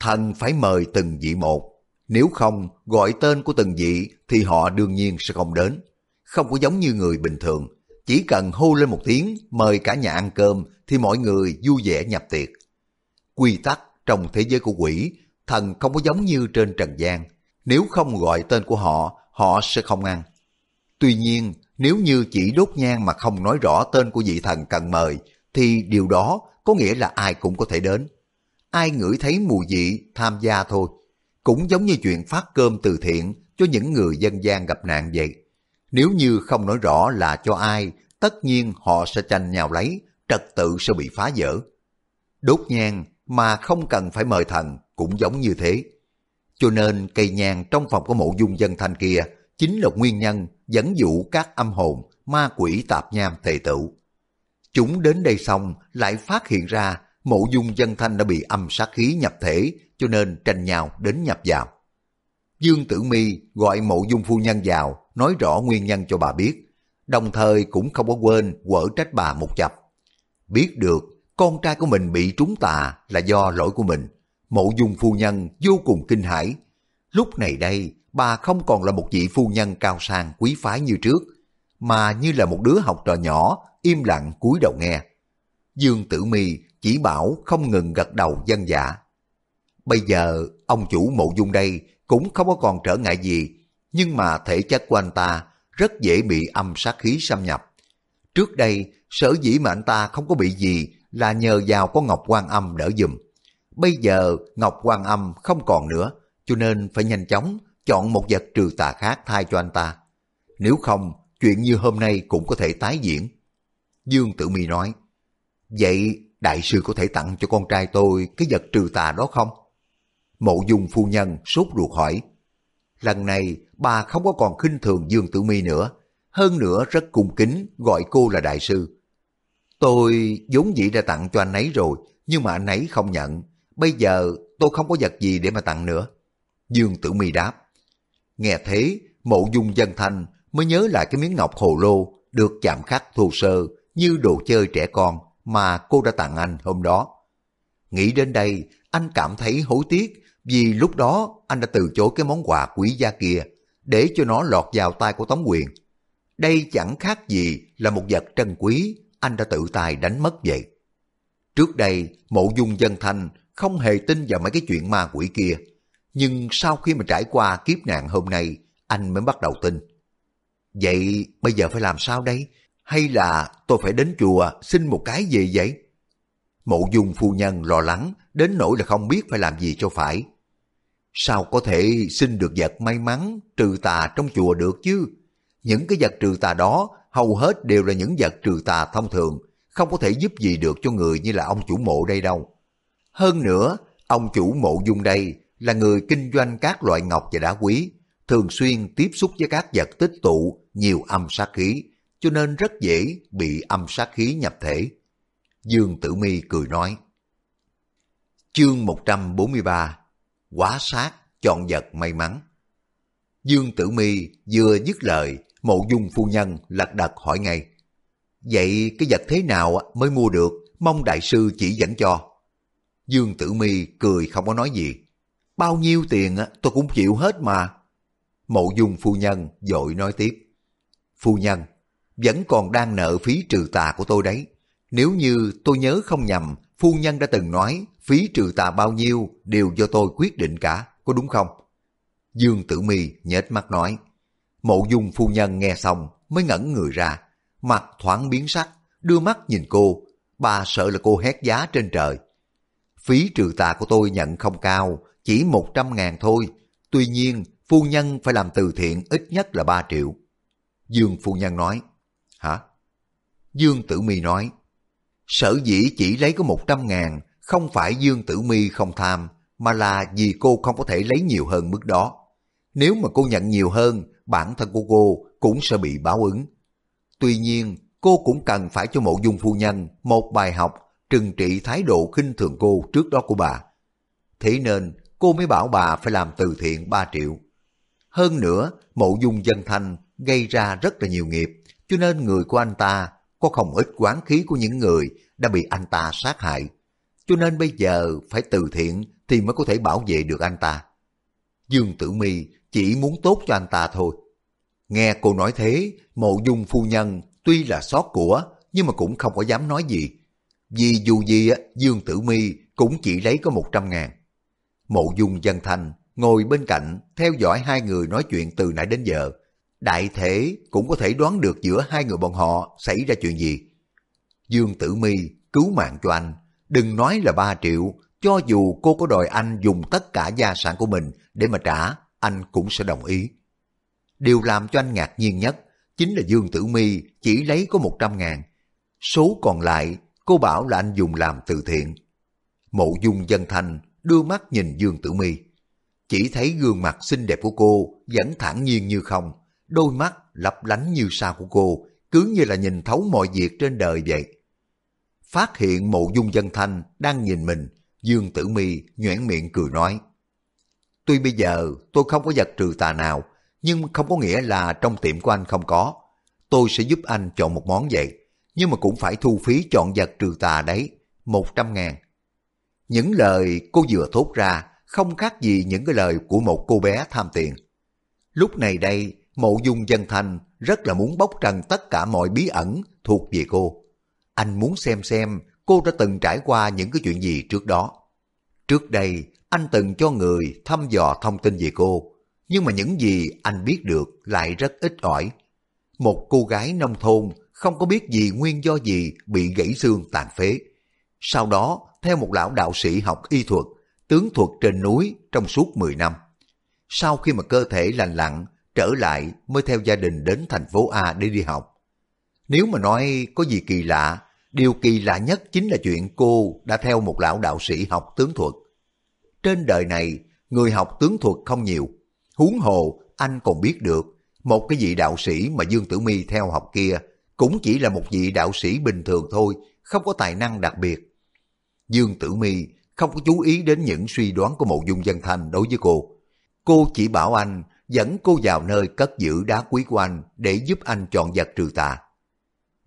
S1: Thần phải mời từng vị một, nếu không gọi tên của từng vị thì họ đương nhiên sẽ không đến. Không có giống như người bình thường, chỉ cần hô lên một tiếng mời cả nhà ăn cơm thì mọi người vui vẻ nhập tiệc. Quy tắc trong thế giới của quỷ, thần không có giống như trên trần gian. Nếu không gọi tên của họ, họ sẽ không ăn. Tuy nhiên, nếu như chỉ đốt nhang mà không nói rõ tên của vị thần cần mời, thì điều đó có nghĩa là ai cũng có thể đến. Ai ngửi thấy mùi vị tham gia thôi. Cũng giống như chuyện phát cơm từ thiện cho những người dân gian gặp nạn vậy. Nếu như không nói rõ là cho ai, tất nhiên họ sẽ tranh nhau lấy, trật tự sẽ bị phá vỡ. Đốt nhang mà không cần phải mời thần cũng giống như thế. Cho nên cây nhang trong phòng của mộ dung dân thanh kia chính là nguyên nhân dẫn dụ các âm hồn, ma quỷ tạp nham tề tựu. Chúng đến đây xong lại phát hiện ra mộ dung dân thanh đã bị âm sát khí nhập thể cho nên tranh nhau đến nhập vào. Dương Tử Mi gọi mộ dung phu nhân vào nói rõ nguyên nhân cho bà biết, đồng thời cũng không có quên quở trách bà một chập. Biết được con trai của mình bị trúng tà là do lỗi của mình. Mộ dung phu nhân vô cùng kinh hãi. Lúc này đây, bà không còn là một vị phu nhân cao sang quý phái như trước, mà như là một đứa học trò nhỏ, im lặng cúi đầu nghe. Dương Tử Mi chỉ bảo không ngừng gật đầu dân dạ. Bây giờ, ông chủ mộ dung đây cũng không có còn trở ngại gì, nhưng mà thể chất của anh ta rất dễ bị âm sát khí xâm nhập. Trước đây, sở dĩ mà anh ta không có bị gì là nhờ vào có Ngọc Quan Âm đỡ dùm. Bây giờ Ngọc Quan Âm không còn nữa, cho nên phải nhanh chóng chọn một vật trừ tà khác thay cho anh ta. Nếu không, chuyện như hôm nay cũng có thể tái diễn. Dương Tử Mi nói, Vậy đại sư có thể tặng cho con trai tôi cái vật trừ tà đó không? Mộ dung phu nhân sốt ruột hỏi. Lần này bà không có còn khinh thường Dương Tử Mi nữa, hơn nữa rất cung kính gọi cô là đại sư. Tôi vốn dĩ đã tặng cho anh ấy rồi, nhưng mà anh ấy không nhận. Bây giờ tôi không có vật gì để mà tặng nữa. Dương Tử Mi đáp. Nghe thế, mộ dung dân thanh mới nhớ lại cái miếng ngọc hồ lô được chạm khắc thô sơ như đồ chơi trẻ con mà cô đã tặng anh hôm đó. Nghĩ đến đây, anh cảm thấy hối tiếc vì lúc đó anh đã từ chối cái món quà quý giá kia để cho nó lọt vào tay của Tống Quyền. Đây chẳng khác gì là một vật trân quý anh đã tự tài đánh mất vậy. Trước đây, mộ dung dân thanh không hề tin vào mấy cái chuyện ma quỷ kia. Nhưng sau khi mà trải qua kiếp nạn hôm nay, anh mới bắt đầu tin. Vậy bây giờ phải làm sao đây? Hay là tôi phải đến chùa xin một cái gì vậy? Mộ dung phu nhân lo lắng, đến nỗi là không biết phải làm gì cho phải. Sao có thể xin được vật may mắn trừ tà trong chùa được chứ? Những cái vật trừ tà đó hầu hết đều là những vật trừ tà thông thường, không có thể giúp gì được cho người như là ông chủ mộ đây đâu. Hơn nữa, ông chủ mộ dung đây là người kinh doanh các loại ngọc và đá quý, thường xuyên tiếp xúc với các vật tích tụ nhiều âm sát khí, cho nên rất dễ bị âm sát khí nhập thể. Dương Tử Mi cười nói. Chương 143 Quá sát, chọn vật may mắn. Dương Tử Mi vừa dứt lời, mộ dung phu nhân lật đật hỏi ngay. Vậy cái vật thế nào mới mua được, mong đại sư chỉ dẫn cho. Dương Tử Mi cười không có nói gì. Bao nhiêu tiền tôi cũng chịu hết mà. Mộ dung phu nhân dội nói tiếp. Phu nhân, vẫn còn đang nợ phí trừ tà của tôi đấy. Nếu như tôi nhớ không nhầm, phu nhân đã từng nói phí trừ tà bao nhiêu đều do tôi quyết định cả, có đúng không? Dương Tử Mi nhếch mắt nói. Mộ dung phu nhân nghe xong mới ngẩn người ra, mặt thoáng biến sắc, đưa mắt nhìn cô, bà sợ là cô hét giá trên trời. Phí trừ tà của tôi nhận không cao, chỉ một trăm ngàn thôi, tuy nhiên phu nhân phải làm từ thiện ít nhất là ba triệu. Dương phu nhân nói, hả? Dương Tử Mi nói, sở dĩ chỉ lấy có một trăm ngàn, không phải Dương Tử Mi không tham, mà là vì cô không có thể lấy nhiều hơn mức đó. Nếu mà cô nhận nhiều hơn, bản thân của cô cũng sẽ bị báo ứng. Tuy nhiên, cô cũng cần phải cho mộ dung phu nhân một bài học trừng trị thái độ khinh thường cô trước đó của bà. Thế nên, cô mới bảo bà phải làm từ thiện 3 triệu. Hơn nữa, mộ dung dân thanh gây ra rất là nhiều nghiệp, cho nên người của anh ta có không ít quán khí của những người đã bị anh ta sát hại. Cho nên bây giờ phải từ thiện thì mới có thể bảo vệ được anh ta. Dương Tử Mi chỉ muốn tốt cho anh ta thôi. Nghe cô nói thế, mộ dung phu nhân tuy là xót của, nhưng mà cũng không có dám nói gì. Vì dù gì, Dương Tử Mi cũng chỉ lấy có một trăm ngàn. Mộ dung dân thanh ngồi bên cạnh theo dõi hai người nói chuyện từ nãy đến giờ. Đại thể cũng có thể đoán được giữa hai người bọn họ xảy ra chuyện gì. Dương Tử Mi cứu mạng cho anh, đừng nói là ba triệu, cho dù cô có đòi anh dùng tất cả gia sản của mình để mà trả, anh cũng sẽ đồng ý. Điều làm cho anh ngạc nhiên nhất chính là Dương Tử Mi chỉ lấy có 100 ngàn. Số còn lại cô bảo là anh dùng làm từ thiện. Mộ dung dân thành đưa mắt nhìn Dương Tử Mi Chỉ thấy gương mặt xinh đẹp của cô vẫn thản nhiên như không, đôi mắt lấp lánh như sao của cô, cứ như là nhìn thấu mọi việc trên đời vậy. Phát hiện mộ dung dân thanh đang nhìn mình, Dương Tử Mi nhoẻn miệng cười nói. Tuy bây giờ tôi không có vật trừ tà nào, nhưng không có nghĩa là trong tiệm của anh không có. Tôi sẽ giúp anh chọn một món vậy, nhưng mà cũng phải thu phí chọn vật trừ tà đấy. 100 ngàn. Những lời cô vừa thốt ra không khác gì những cái lời của một cô bé tham tiền. Lúc này đây, mộ dung dân thanh rất là muốn bóc trần tất cả mọi bí ẩn thuộc về cô. Anh muốn xem xem cô đã từng trải qua những cái chuyện gì trước đó. Trước đây, anh từng cho người thăm dò thông tin về cô, nhưng mà những gì anh biết được lại rất ít ỏi. Một cô gái nông thôn không có biết gì nguyên do gì bị gãy xương tàn phế. Sau đó, theo một lão đạo sĩ học y thuật, tướng thuật trên núi trong suốt 10 năm. Sau khi mà cơ thể lành lặn, trở lại mới theo gia đình đến thành phố A để đi học. Nếu mà nói có gì kỳ lạ, điều kỳ lạ nhất chính là chuyện cô đã theo một lão đạo sĩ học tướng thuật. Trên đời này, người học tướng thuật không nhiều. Huống hồ, anh còn biết được, một cái vị đạo sĩ mà Dương Tử Mi theo học kia cũng chỉ là một vị đạo sĩ bình thường thôi, không có tài năng đặc biệt. Dương Tử Mi không có chú ý đến những suy đoán của mộ dung dân thanh đối với cô. Cô chỉ bảo anh dẫn cô vào nơi cất giữ đá quý của anh để giúp anh chọn vật trừ tà.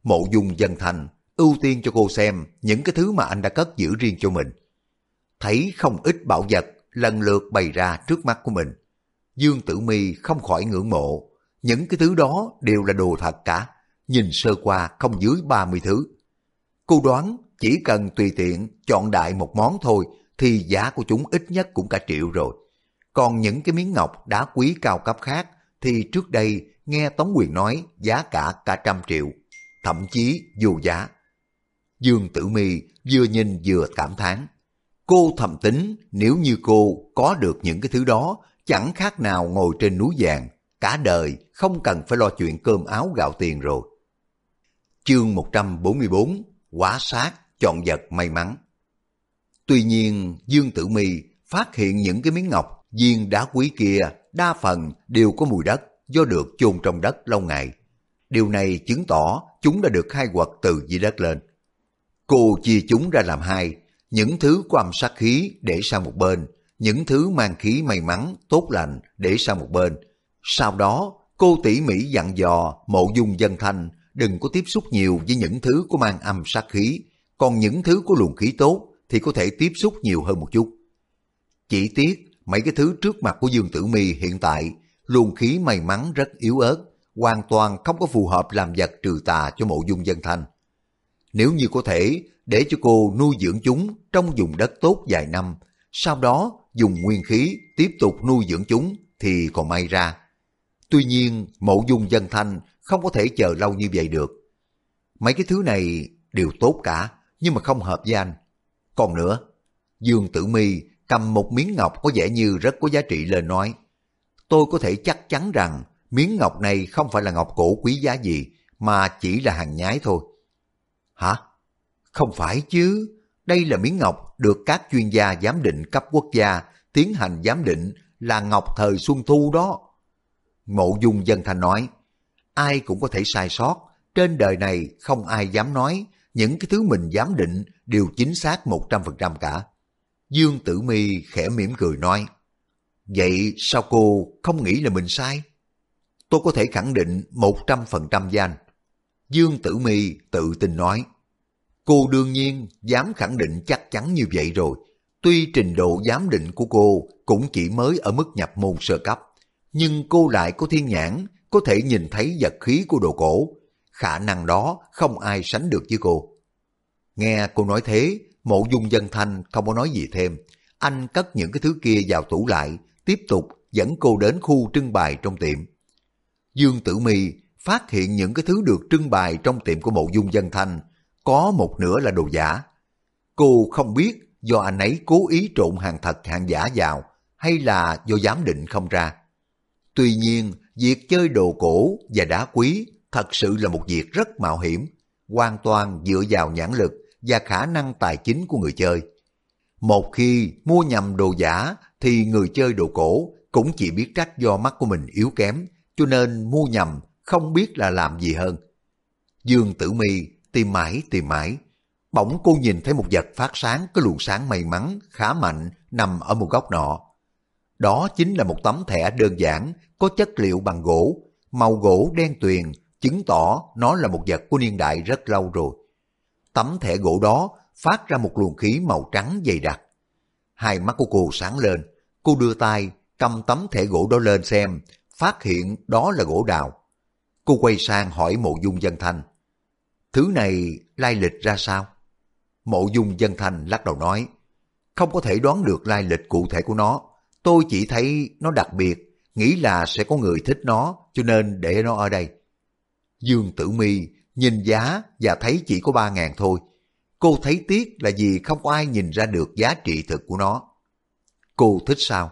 S1: Mộ dung dân thanh ưu tiên cho cô xem những cái thứ mà anh đã cất giữ riêng cho mình. Thấy không ít bảo vật lần lượt bày ra trước mắt của mình. Dương Tử Mi không khỏi ngưỡng mộ. Những cái thứ đó đều là đồ thật cả. Nhìn sơ qua không dưới 30 thứ. Cô đoán chỉ cần tùy tiện chọn đại một món thôi thì giá của chúng ít nhất cũng cả triệu rồi. Còn những cái miếng ngọc đá quý cao cấp khác thì trước đây nghe Tống Quyền nói giá cả cả trăm triệu, thậm chí dù giá. Dương Tử Mi vừa nhìn vừa cảm thán. Cô thầm tính nếu như cô có được những cái thứ đó chẳng khác nào ngồi trên núi vàng, cả đời không cần phải lo chuyện cơm áo gạo tiền rồi. Chương 144 Quá sát chọn vật may mắn Tuy nhiên Dương Tử Mi phát hiện những cái miếng ngọc, viên đá quý kia đa phần đều có mùi đất do được chôn trong đất lâu ngày. Điều này chứng tỏ chúng đã được khai quật từ dưới đất lên. Cô chia chúng ra làm hai, những thứ có âm sát khí để sang một bên, những thứ mang khí may mắn, tốt lành để sang một bên. Sau đó, cô tỉ mỉ dặn dò mộ dung dân thanh đừng có tiếp xúc nhiều với những thứ có mang âm sát khí, còn những thứ có luồng khí tốt thì có thể tiếp xúc nhiều hơn một chút. Chỉ tiếc, mấy cái thứ trước mặt của Dương Tử Mi hiện tại, luồng khí may mắn rất yếu ớt, hoàn toàn không có phù hợp làm vật trừ tà cho mộ dung dân thanh. Nếu như có thể để cho cô nuôi dưỡng chúng trong vùng đất tốt vài năm, sau đó dùng nguyên khí tiếp tục nuôi dưỡng chúng thì còn may ra. Tuy nhiên, mộ dung dân thanh không có thể chờ lâu như vậy được. Mấy cái thứ này đều tốt cả, nhưng mà không hợp với anh. Còn nữa, Dương Tử Mi cầm một miếng ngọc có vẻ như rất có giá trị lên nói. Tôi có thể chắc chắn rằng miếng ngọc này không phải là ngọc cổ quý giá gì, mà chỉ là hàng nhái thôi. Hả? Không phải chứ. Đây là miếng ngọc được các chuyên gia giám định cấp quốc gia tiến hành giám định là ngọc thời Xuân Thu đó. Mộ dung dân thành nói, ai cũng có thể sai sót, trên đời này không ai dám nói những cái thứ mình giám định đều chính xác 100% cả. Dương Tử Mi khẽ mỉm cười nói, Vậy sao cô không nghĩ là mình sai? Tôi có thể khẳng định 100% danh. Dương Tử Mi tự tin nói, Cô đương nhiên dám khẳng định chắc chắn như vậy rồi. Tuy trình độ giám định của cô cũng chỉ mới ở mức nhập môn sơ cấp, nhưng cô lại có thiên nhãn, có thể nhìn thấy vật khí của đồ cổ. Khả năng đó không ai sánh được với cô. Nghe cô nói thế, mộ dung dân thanh không có nói gì thêm. Anh cất những cái thứ kia vào tủ lại, tiếp tục dẫn cô đến khu trưng bày trong tiệm. Dương Tử Mi phát hiện những cái thứ được trưng bày trong tiệm của mộ dung dân thanh có một nửa là đồ giả. Cô không biết do anh ấy cố ý trộn hàng thật hàng giả vào hay là do giám định không ra. Tuy nhiên, việc chơi đồ cổ và đá quý thật sự là một việc rất mạo hiểm, hoàn toàn dựa vào nhãn lực và khả năng tài chính của người chơi. Một khi mua nhầm đồ giả thì người chơi đồ cổ cũng chỉ biết trách do mắt của mình yếu kém, cho nên mua nhầm không biết là làm gì hơn. Dương Tử Mi tìm mãi tìm mãi. Bỗng cô nhìn thấy một vật phát sáng có luồng sáng may mắn khá mạnh nằm ở một góc nọ. Đó chính là một tấm thẻ đơn giản có chất liệu bằng gỗ, màu gỗ đen tuyền, chứng tỏ nó là một vật của niên đại rất lâu rồi. Tấm thẻ gỗ đó phát ra một luồng khí màu trắng dày đặc. Hai mắt của cô sáng lên, cô đưa tay cầm tấm thẻ gỗ đó lên xem, phát hiện đó là gỗ đào. Cô quay sang hỏi mộ dung dân thanh. Thứ này lai lịch ra sao? Mộ dung dân thanh lắc đầu nói, không có thể đoán được lai lịch cụ thể của nó. Tôi chỉ thấy nó đặc biệt, nghĩ là sẽ có người thích nó, cho nên để nó ở đây. Dương Tử Mi nhìn giá và thấy chỉ có ba ngàn thôi. Cô thấy tiếc là vì không có ai nhìn ra được giá trị thực của nó. Cô thích sao?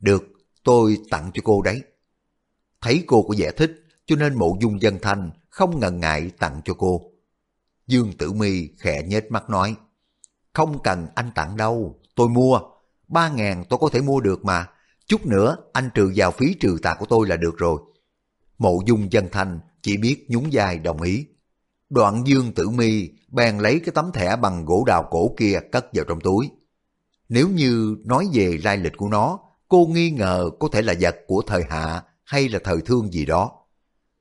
S1: Được, tôi tặng cho cô đấy. Thấy cô có vẻ thích, cho nên mộ dung dân thanh không ngần ngại tặng cho cô. Dương Tử Mi khẽ nhếch mắt nói, không cần anh tặng đâu, tôi mua. Ba ngàn tôi có thể mua được mà. Chút nữa anh trừ vào phí trừ tà của tôi là được rồi. Mộ dung dân thanh chỉ biết nhún vai đồng ý. Đoạn dương tử mi bèn lấy cái tấm thẻ bằng gỗ đào cổ kia cất vào trong túi. Nếu như nói về lai lịch của nó, cô nghi ngờ có thể là vật của thời hạ hay là thời thương gì đó.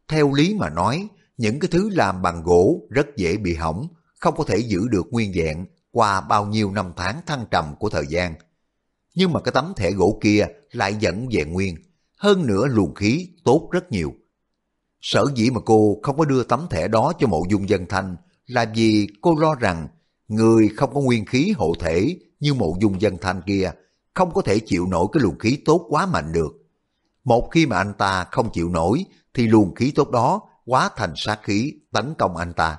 S1: Theo lý mà nói, những cái thứ làm bằng gỗ rất dễ bị hỏng, không có thể giữ được nguyên vẹn qua bao nhiêu năm tháng thăng trầm của thời gian. Nhưng mà cái tấm thẻ gỗ kia lại vẫn vẹn nguyên, hơn nữa luồng khí tốt rất nhiều. Sở dĩ mà cô không có đưa tấm thẻ đó cho mộ dung dân thanh là vì cô lo rằng người không có nguyên khí hộ thể như mộ dung dân thanh kia không có thể chịu nổi cái luồng khí tốt quá mạnh được. Một khi mà anh ta không chịu nổi thì luồng khí tốt đó quá thành sát khí tấn công anh ta.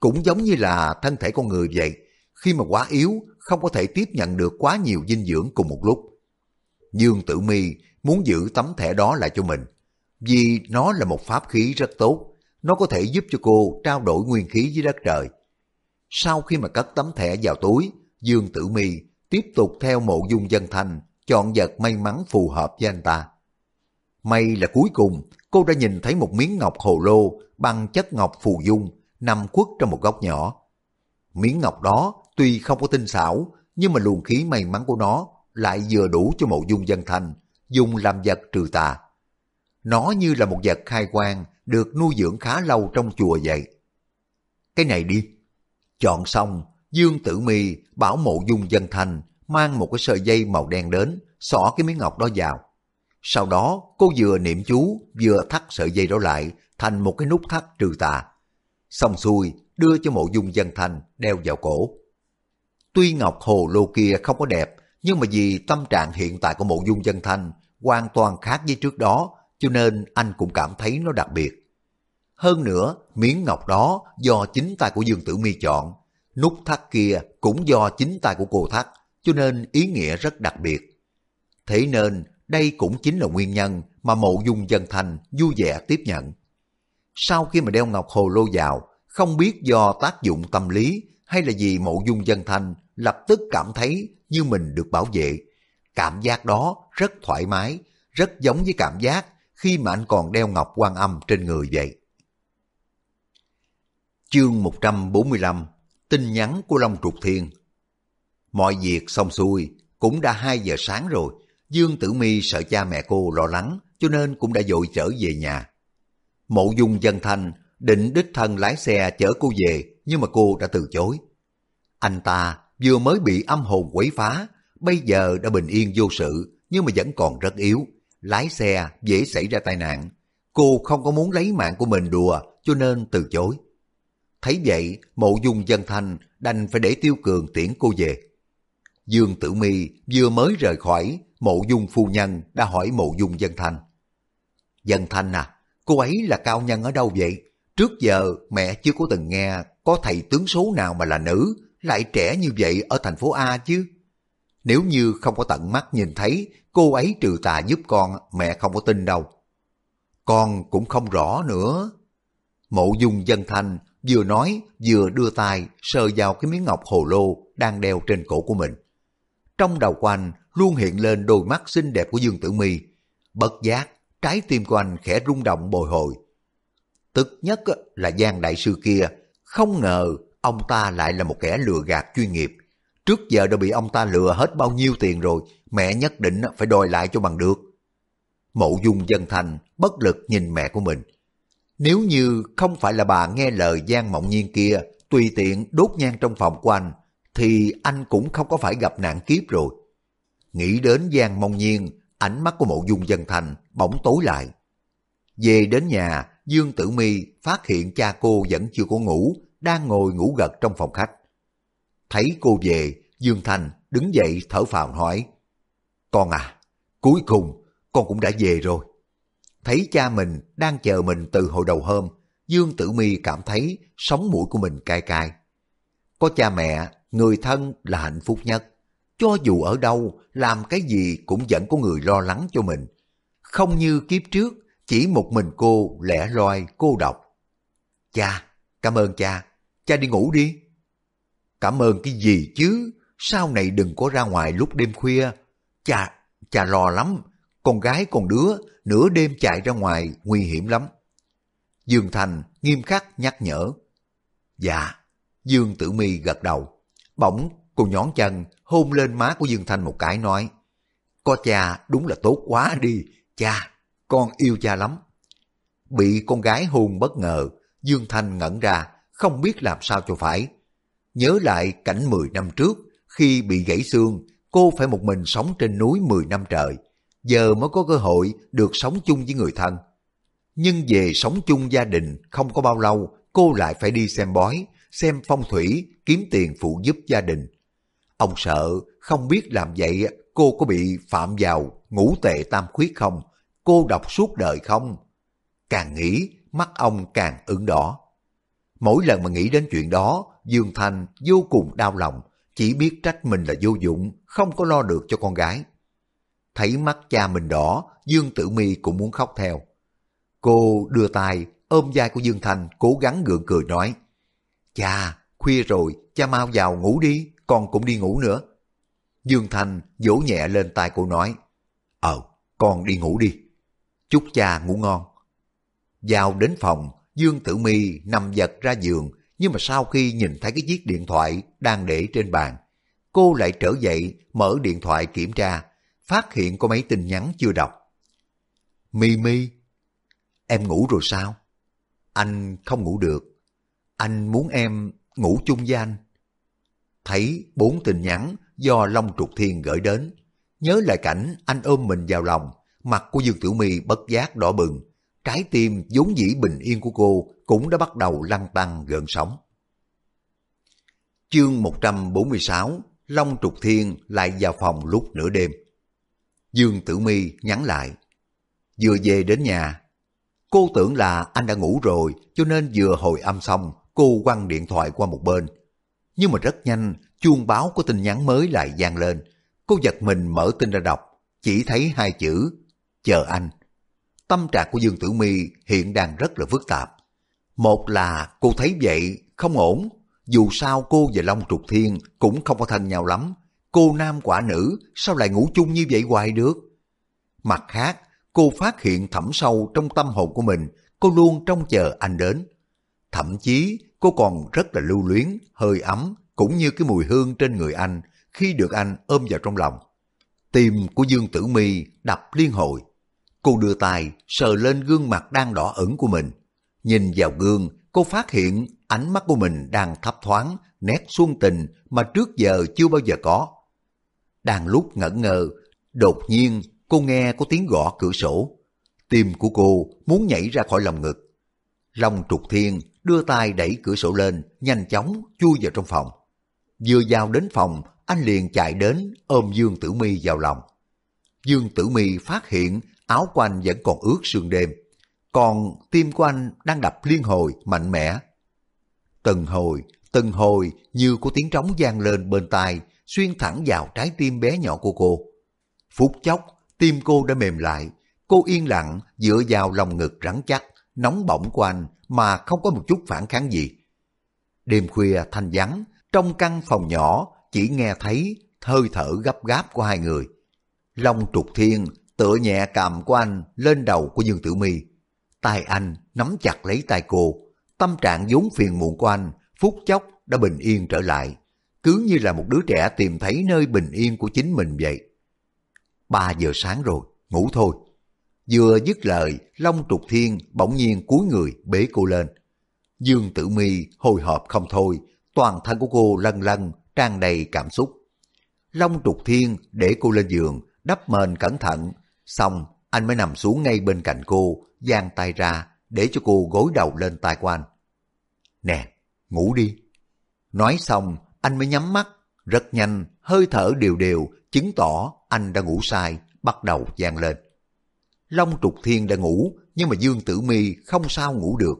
S1: Cũng giống như là thân thể con người vậy, khi mà quá yếu không có thể tiếp nhận được quá nhiều dinh dưỡng cùng một lúc. Dương Tử Mi muốn giữ tấm thẻ đó lại cho mình, vì nó là một pháp khí rất tốt, nó có thể giúp cho cô trao đổi nguyên khí với đất trời. Sau khi mà cất tấm thẻ vào túi, Dương Tử Mi tiếp tục theo mộ dung dân thành chọn vật may mắn phù hợp với anh ta. May là cuối cùng, cô đã nhìn thấy một miếng ngọc hồ lô bằng chất ngọc phù dung nằm quất trong một góc nhỏ. Miếng ngọc đó tuy không có tinh xảo, nhưng mà luồng khí may mắn của nó lại vừa đủ cho mộ dung dân thành dùng làm vật trừ tà. Nó như là một vật khai quang, được nuôi dưỡng khá lâu trong chùa vậy. Cái này đi. Chọn xong, Dương Tử Mi bảo mộ dung dân thành mang một cái sợi dây màu đen đến, xỏ cái miếng ngọc đó vào. Sau đó, cô vừa niệm chú, vừa thắt sợi dây đó lại thành một cái nút thắt trừ tà. Xong xuôi, đưa cho mộ dung dân thanh đeo vào cổ. Tuy ngọc hồ lô kia không có đẹp, nhưng mà vì tâm trạng hiện tại của mộ dung dân thanh hoàn toàn khác với trước đó, cho nên anh cũng cảm thấy nó đặc biệt. Hơn nữa, miếng ngọc đó do chính tay của Dương Tử Mi chọn, nút thắt kia cũng do chính tay của cô thắt, cho nên ý nghĩa rất đặc biệt. Thế nên, đây cũng chính là nguyên nhân mà mộ dung dân Thành vui vẻ tiếp nhận. Sau khi mà đeo ngọc hồ lô vào, không biết do tác dụng tâm lý hay là vì mộ dung dân Thành lập tức cảm thấy như mình được bảo vệ. Cảm giác đó rất thoải mái, rất giống với cảm giác khi mà anh còn đeo ngọc quan âm trên người vậy. Chương 145 Tin nhắn của Long Trục Thiên Mọi việc xong xuôi, cũng đã 2 giờ sáng rồi. Dương Tử Mi sợ cha mẹ cô lo lắng, cho nên cũng đã dội trở về nhà. Mộ dung dân thanh định đích thân lái xe chở cô về, nhưng mà cô đã từ chối. Anh ta vừa mới bị âm hồn quấy phá, bây giờ đã bình yên vô sự, nhưng mà vẫn còn rất yếu. Lái xe dễ xảy ra tai nạn. Cô không có muốn lấy mạng của mình đùa, cho nên từ chối. Thấy vậy, mộ dung dân thanh đành phải để Tiêu Cường tiễn cô về. Dương Tử Mi vừa mới rời khỏi, mộ dung phu nhân đã hỏi mộ dung dân thanh. Dân thanh à, cô ấy là cao nhân ở đâu vậy? Trước giờ mẹ chưa có từng nghe có thầy tướng số nào mà là nữ, lại trẻ như vậy ở thành phố A chứ. Nếu như không có tận mắt nhìn thấy, cô ấy trừ tà giúp con, mẹ không có tin đâu. Con cũng không rõ nữa. Mộ dung dân thanh vừa nói vừa đưa tay sờ vào cái miếng ngọc hồ lô đang đeo trên cổ của mình. Trong đầu của anh luôn hiện lên đôi mắt xinh đẹp của Dương Tử Mi. Bất giác, trái tim của anh khẽ rung động bồi hồi. Tức nhất là Giang Đại Sư kia, không ngờ ông ta lại là một kẻ lừa gạt chuyên nghiệp. Trước giờ đã bị ông ta lừa hết bao nhiêu tiền rồi, mẹ nhất định phải đòi lại cho bằng được. Mộ dung dân thành bất lực nhìn mẹ của mình. Nếu như không phải là bà nghe lời Giang Mộng Nhiên kia, tùy tiện đốt nhang trong phòng của anh, thì anh cũng không có phải gặp nạn kiếp rồi. Nghĩ đến Giang Mông Nhiên, ánh mắt của mộ dung dân thành bỗng tối lại. Về đến nhà, Dương Tử Mi phát hiện cha cô vẫn chưa có ngủ, đang ngồi ngủ gật trong phòng khách. Thấy cô về, Dương Thành đứng dậy thở phào hỏi, Con à, cuối cùng con cũng đã về rồi. Thấy cha mình đang chờ mình từ hồi đầu hôm, Dương Tử Mi cảm thấy sống mũi của mình cay cay. Có cha mẹ, người thân là hạnh phúc nhất. Cho dù ở đâu, làm cái gì cũng vẫn có người lo lắng cho mình. Không như kiếp trước, chỉ một mình cô lẻ loi cô độc. Cha, cảm ơn cha, cha đi ngủ đi. Cảm ơn cái gì chứ, sau này đừng có ra ngoài lúc đêm khuya. Cha, cha lo lắm, con gái con đứa nửa đêm chạy ra ngoài nguy hiểm lắm. Dương Thành nghiêm khắc nhắc nhở. Dạ, Dương Tử Mi gật đầu. Bỗng cô nhón chân hôn lên má của Dương Thanh một cái nói. Có cha đúng là tốt quá đi, cha, con yêu cha lắm. Bị con gái hôn bất ngờ, Dương Thanh ngẩn ra, không biết làm sao cho phải. Nhớ lại cảnh 10 năm trước, khi bị gãy xương, cô phải một mình sống trên núi 10 năm trời. Giờ mới có cơ hội được sống chung với người thân. Nhưng về sống chung gia đình không có bao lâu, cô lại phải đi xem bói, xem phong thủy, kiếm tiền phụ giúp gia đình. Ông sợ không biết làm vậy cô có bị phạm vào ngũ tệ tam khuyết không, cô đọc suốt đời không. Càng nghĩ, mắt ông càng ửng đỏ. Mỗi lần mà nghĩ đến chuyện đó, Dương Thanh vô cùng đau lòng, chỉ biết trách mình là vô dụng, không có lo được cho con gái. Thấy mắt cha mình đỏ, Dương Tử Mi cũng muốn khóc theo. Cô đưa tay ôm vai của Dương Thanh cố gắng gượng cười nói Cha, khuya rồi, cha mau vào ngủ đi, con cũng đi ngủ nữa. Dương Thành vỗ nhẹ lên tay cô nói Ờ, con đi ngủ đi. Chúc cha ngủ ngon. Vào đến phòng, Dương Tử Mi nằm giật ra giường, nhưng mà sau khi nhìn thấy cái chiếc điện thoại đang để trên bàn, cô lại trở dậy mở điện thoại kiểm tra, phát hiện có mấy tin nhắn chưa đọc. Mi Mi, em ngủ rồi sao? Anh không ngủ được. Anh muốn em ngủ chung với anh. Thấy bốn tin nhắn do Long Trục Thiên gửi đến. Nhớ lại cảnh anh ôm mình vào lòng, mặt của Dương Tử Mi bất giác đỏ bừng. Trái tim vốn dĩ bình yên của cô cũng đã bắt đầu lăn tăng gợn sóng. Chương 146 Long Trục Thiên lại vào phòng lúc nửa đêm. Dương Tử Mi nhắn lại. Vừa về đến nhà, cô tưởng là anh đã ngủ rồi cho nên vừa hồi âm xong cô quăng điện thoại qua một bên. Nhưng mà rất nhanh, chuông báo của tin nhắn mới lại vang lên. Cô giật mình mở tin ra đọc, chỉ thấy hai chữ, chờ anh. Tâm trạng của Dương Tử Mi hiện đang rất là phức tạp. Một là cô thấy vậy không ổn, dù sao cô và Long Trục Thiên cũng không có thân nhau lắm. Cô nam quả nữ sao lại ngủ chung như vậy hoài được? Mặt khác, cô phát hiện thẳm sâu trong tâm hồn của mình, cô luôn trông chờ anh đến. Thậm chí cô còn rất là lưu luyến, hơi ấm, cũng như cái mùi hương trên người anh khi được anh ôm vào trong lòng. Tim của Dương Tử Mi đập liên hồi. Cô đưa tay sờ lên gương mặt đang đỏ ửng của mình. Nhìn vào gương, cô phát hiện ánh mắt của mình đang thấp thoáng, nét xuân tình mà trước giờ chưa bao giờ có. Đang lúc ngẩn ngơ, đột nhiên cô nghe có tiếng gõ cửa sổ. Tim của cô muốn nhảy ra khỏi lòng ngực. Long trục thiên đưa tay đẩy cửa sổ lên, nhanh chóng chui vào trong phòng. Vừa vào đến phòng, anh liền chạy đến ôm Dương Tử Mi vào lòng. Dương Tử Mi phát hiện áo của anh vẫn còn ướt sương đêm, còn tim của anh đang đập liên hồi mạnh mẽ. Từng hồi, từng hồi như có tiếng trống vang lên bên tai, xuyên thẳng vào trái tim bé nhỏ của cô. Phút chốc, tim cô đã mềm lại, cô yên lặng dựa vào lòng ngực rắn chắc, nóng bỏng của anh mà không có một chút phản kháng gì. Đêm khuya thanh vắng, trong căn phòng nhỏ chỉ nghe thấy hơi thở gấp gáp của hai người. Long trục thiên tựa nhẹ cầm của anh lên đầu của Dương Tử Mi. tay anh nắm chặt lấy tay cô, tâm trạng vốn phiền muộn của anh phút chốc đã bình yên trở lại, cứ như là một đứa trẻ tìm thấy nơi bình yên của chính mình vậy. Ba giờ sáng rồi, ngủ thôi. Vừa dứt lời, Long Trục Thiên bỗng nhiên cúi người bế cô lên. Dương Tử Mi hồi hộp không thôi, toàn thân của cô lân lân tràn đầy cảm xúc. Long trục thiên để cô lên giường, đắp mền cẩn thận, xong anh mới nằm xuống ngay bên cạnh cô, giang tay ra để cho cô gối đầu lên tay của anh. Nè, ngủ đi. Nói xong, anh mới nhắm mắt, rất nhanh, hơi thở đều đều, chứng tỏ anh đã ngủ sai, bắt đầu gian lên. Long trục thiên đã ngủ, nhưng mà Dương Tử Mi không sao ngủ được.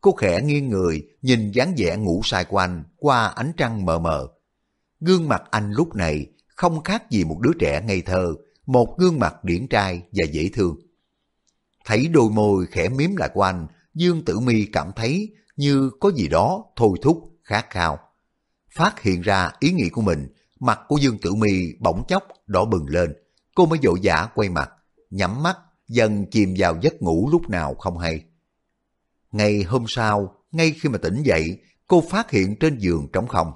S1: Cô khẽ nghiêng người, nhìn dáng vẻ ngủ sai của anh qua ánh trăng mờ mờ. Gương mặt anh lúc này không khác gì một đứa trẻ ngây thơ, một gương mặt điển trai và dễ thương. Thấy đôi môi khẽ miếm lại của anh, Dương Tử Mi cảm thấy như có gì đó thôi thúc, khát khao. Phát hiện ra ý nghĩ của mình, mặt của Dương Tử Mi bỗng chốc đỏ bừng lên. Cô mới vội vã quay mặt, nhắm mắt, dần chìm vào giấc ngủ lúc nào không hay. Ngày hôm sau, ngay khi mà tỉnh dậy, cô phát hiện trên giường trống không.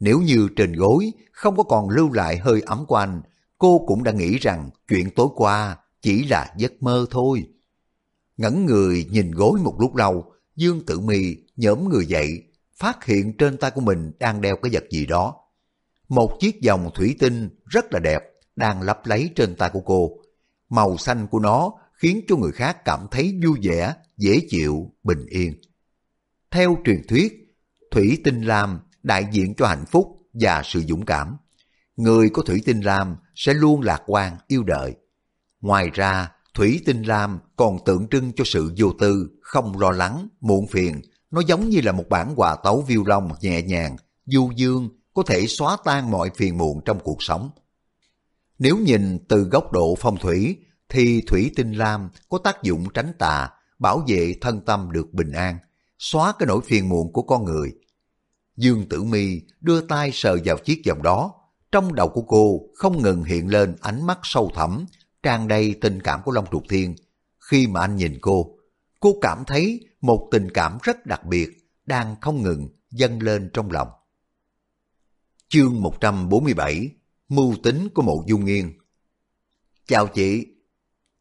S1: Nếu như trên gối không có còn lưu lại hơi ấm của anh, cô cũng đã nghĩ rằng chuyện tối qua chỉ là giấc mơ thôi. Ngẩn người nhìn gối một lúc lâu, Dương Tử Mi nhóm người dậy, phát hiện trên tay của mình đang đeo cái vật gì đó. Một chiếc vòng thủy tinh rất là đẹp đang lấp lấy trên tay của cô. Màu xanh của nó khiến cho người khác cảm thấy vui vẻ, dễ chịu, bình yên. Theo truyền thuyết, thủy tinh lam đại diện cho hạnh phúc và sự dũng cảm. Người có thủy tinh lam sẽ luôn lạc quan, yêu đợi. Ngoài ra, thủy tinh lam còn tượng trưng cho sự vô tư, không lo lắng, muộn phiền. Nó giống như là một bản hòa tấu viêu long nhẹ nhàng, du dương, có thể xóa tan mọi phiền muộn trong cuộc sống. Nếu nhìn từ góc độ phong thủy, thì thủy tinh lam có tác dụng tránh tà, bảo vệ thân tâm được bình an, xóa cái nỗi phiền muộn của con người. Dương Tử Mi đưa tay sờ vào chiếc vòng đó, trong đầu của cô không ngừng hiện lên ánh mắt sâu thẳm, tràn đầy tình cảm của Long Trục Thiên. Khi mà anh nhìn cô, cô cảm thấy một tình cảm rất đặc biệt đang không ngừng dâng lên trong lòng. Chương 147 Mưu tính của mộ dung nghiên. Chào chị,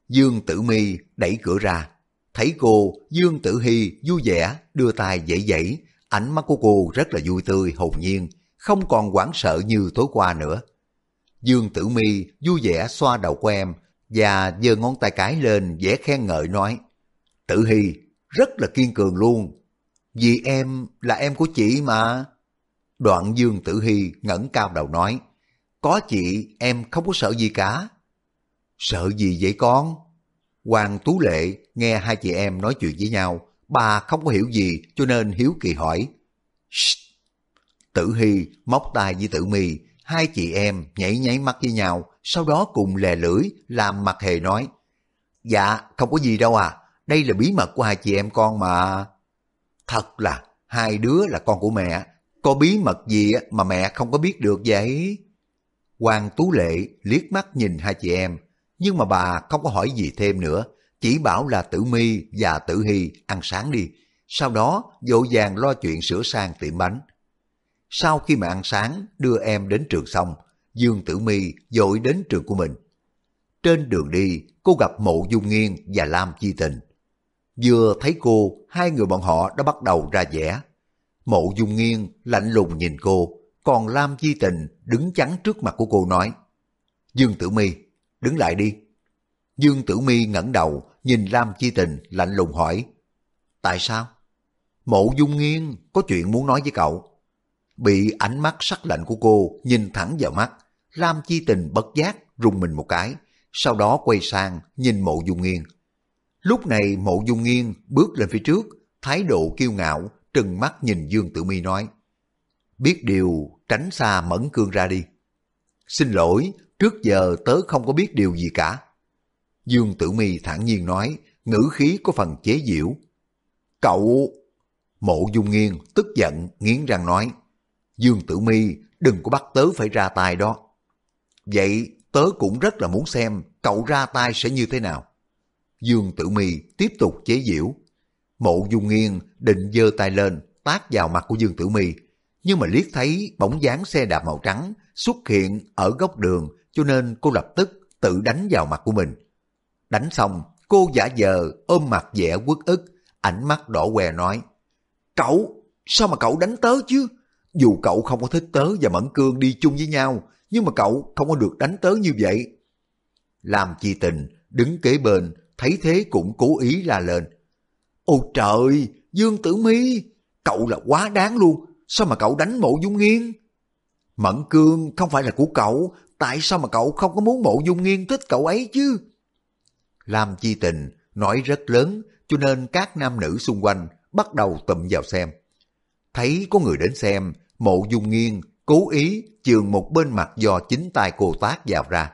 S1: Dương Tử Mi đẩy cửa ra, thấy cô Dương Tử Hy vui vẻ đưa tay dậy dậy ánh mắt của cô rất là vui tươi hồn nhiên, không còn hoảng sợ như tối qua nữa. Dương Tử Mi vui vẻ xoa đầu của em và giơ ngón tay cái lên vẻ khen ngợi nói Tử Hy rất là kiên cường luôn, vì em là em của chị mà. Đoạn Dương Tử Hy ngẩng cao đầu nói có chị em không có sợ gì cả. Sợ gì vậy con? Hoàng Tú Lệ nghe hai chị em nói chuyện với nhau, bà không có hiểu gì cho nên hiếu kỳ hỏi. Shh. Tử Hy móc tay với Tử Mi, hai chị em nhảy nháy mắt với nhau, sau đó cùng lè lưỡi làm mặt hề nói. Dạ, không có gì đâu à, đây là bí mật của hai chị em con mà. Thật là hai đứa là con của mẹ, có bí mật gì mà mẹ không có biết được vậy? Hoàng Tú Lệ liếc mắt nhìn hai chị em, nhưng mà bà không có hỏi gì thêm nữa, chỉ bảo là Tử Mi và Tử Hy ăn sáng đi, sau đó dỗ dàng lo chuyện sửa sang tiệm bánh. Sau khi mà ăn sáng đưa em đến trường xong, Dương Tử Mi dội đến trường của mình. Trên đường đi, cô gặp Mộ Dung Nghiên và Lam Chi Tình. Vừa thấy cô, hai người bọn họ đã bắt đầu ra vẻ. Mộ Dung Nghiên lạnh lùng nhìn cô, còn Lam Chi Tình đứng chắn trước mặt của cô nói, Dương Tử Mi, đứng lại đi. Dương Tử Mi ngẩng đầu, nhìn Lam Chi Tình lạnh lùng hỏi, tại sao? Mộ Dung Nghiên có chuyện muốn nói với cậu. Bị ánh mắt sắc lạnh của cô nhìn thẳng vào mắt, Lam Chi Tình bất giác rùng mình một cái, sau đó quay sang nhìn Mộ Dung Nghiên. Lúc này Mộ Dung Nghiên bước lên phía trước, thái độ kiêu ngạo, trừng mắt nhìn Dương Tử Mi nói, biết điều tránh xa mẫn cương ra đi. Xin lỗi, trước giờ tớ không có biết điều gì cả. Dương Tử Mi thản nhiên nói, ngữ khí có phần chế giễu. Cậu... Mộ Dung Nghiên tức giận, nghiến răng nói, Dương Tử Mi đừng có bắt tớ phải ra tay đó. Vậy tớ cũng rất là muốn xem cậu ra tay sẽ như thế nào. Dương Tử Mi tiếp tục chế giễu. Mộ Dung Nghiên định giơ tay lên tát vào mặt của Dương Tử Mi, nhưng mà liếc thấy bóng dáng xe đạp màu trắng xuất hiện ở góc đường cho nên cô lập tức tự đánh vào mặt của mình. Đánh xong, cô giả vờ ôm mặt vẻ quất ức, ánh mắt đỏ què nói Cậu, sao mà cậu đánh tớ chứ? dù cậu không có thích tớ và Mẫn Cương đi chung với nhau, nhưng mà cậu không có được đánh tớ như vậy. Làm chi tình, đứng kế bên, thấy thế cũng cố ý la lên. Ôi trời, Dương Tử Mi, cậu là quá đáng luôn, sao mà cậu đánh mộ dung nghiên? Mẫn Cương không phải là của cậu, tại sao mà cậu không có muốn mộ dung nghiên thích cậu ấy chứ? Lam Chi Tình nói rất lớn, cho nên các nam nữ xung quanh bắt đầu tụm vào xem. Thấy có người đến xem, mộ dung nghiên cố ý chườn một bên mặt do chính tay cô tác vào ra.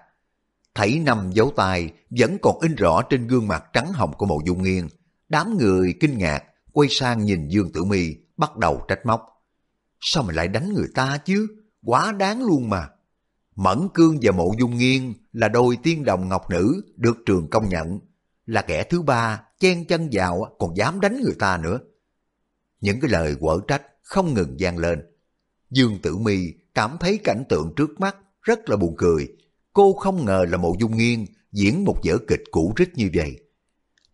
S1: Thấy năm dấu tay vẫn còn in rõ trên gương mặt trắng hồng của mộ dung nghiên. Đám người kinh ngạc, quay sang nhìn Dương Tử Mi bắt đầu trách móc. Sao mà lại đánh người ta chứ? Quá đáng luôn mà. Mẫn Cương và Mộ Dung Nghiên là đôi tiên đồng ngọc nữ được trường công nhận. Là kẻ thứ ba chen chân vào còn dám đánh người ta nữa. Những cái lời quở trách không ngừng gian lên. Dương Tử Mi cảm thấy cảnh tượng trước mắt rất là buồn cười. Cô không ngờ là Mộ Dung Nghiên diễn một vở kịch cũ rích như vậy.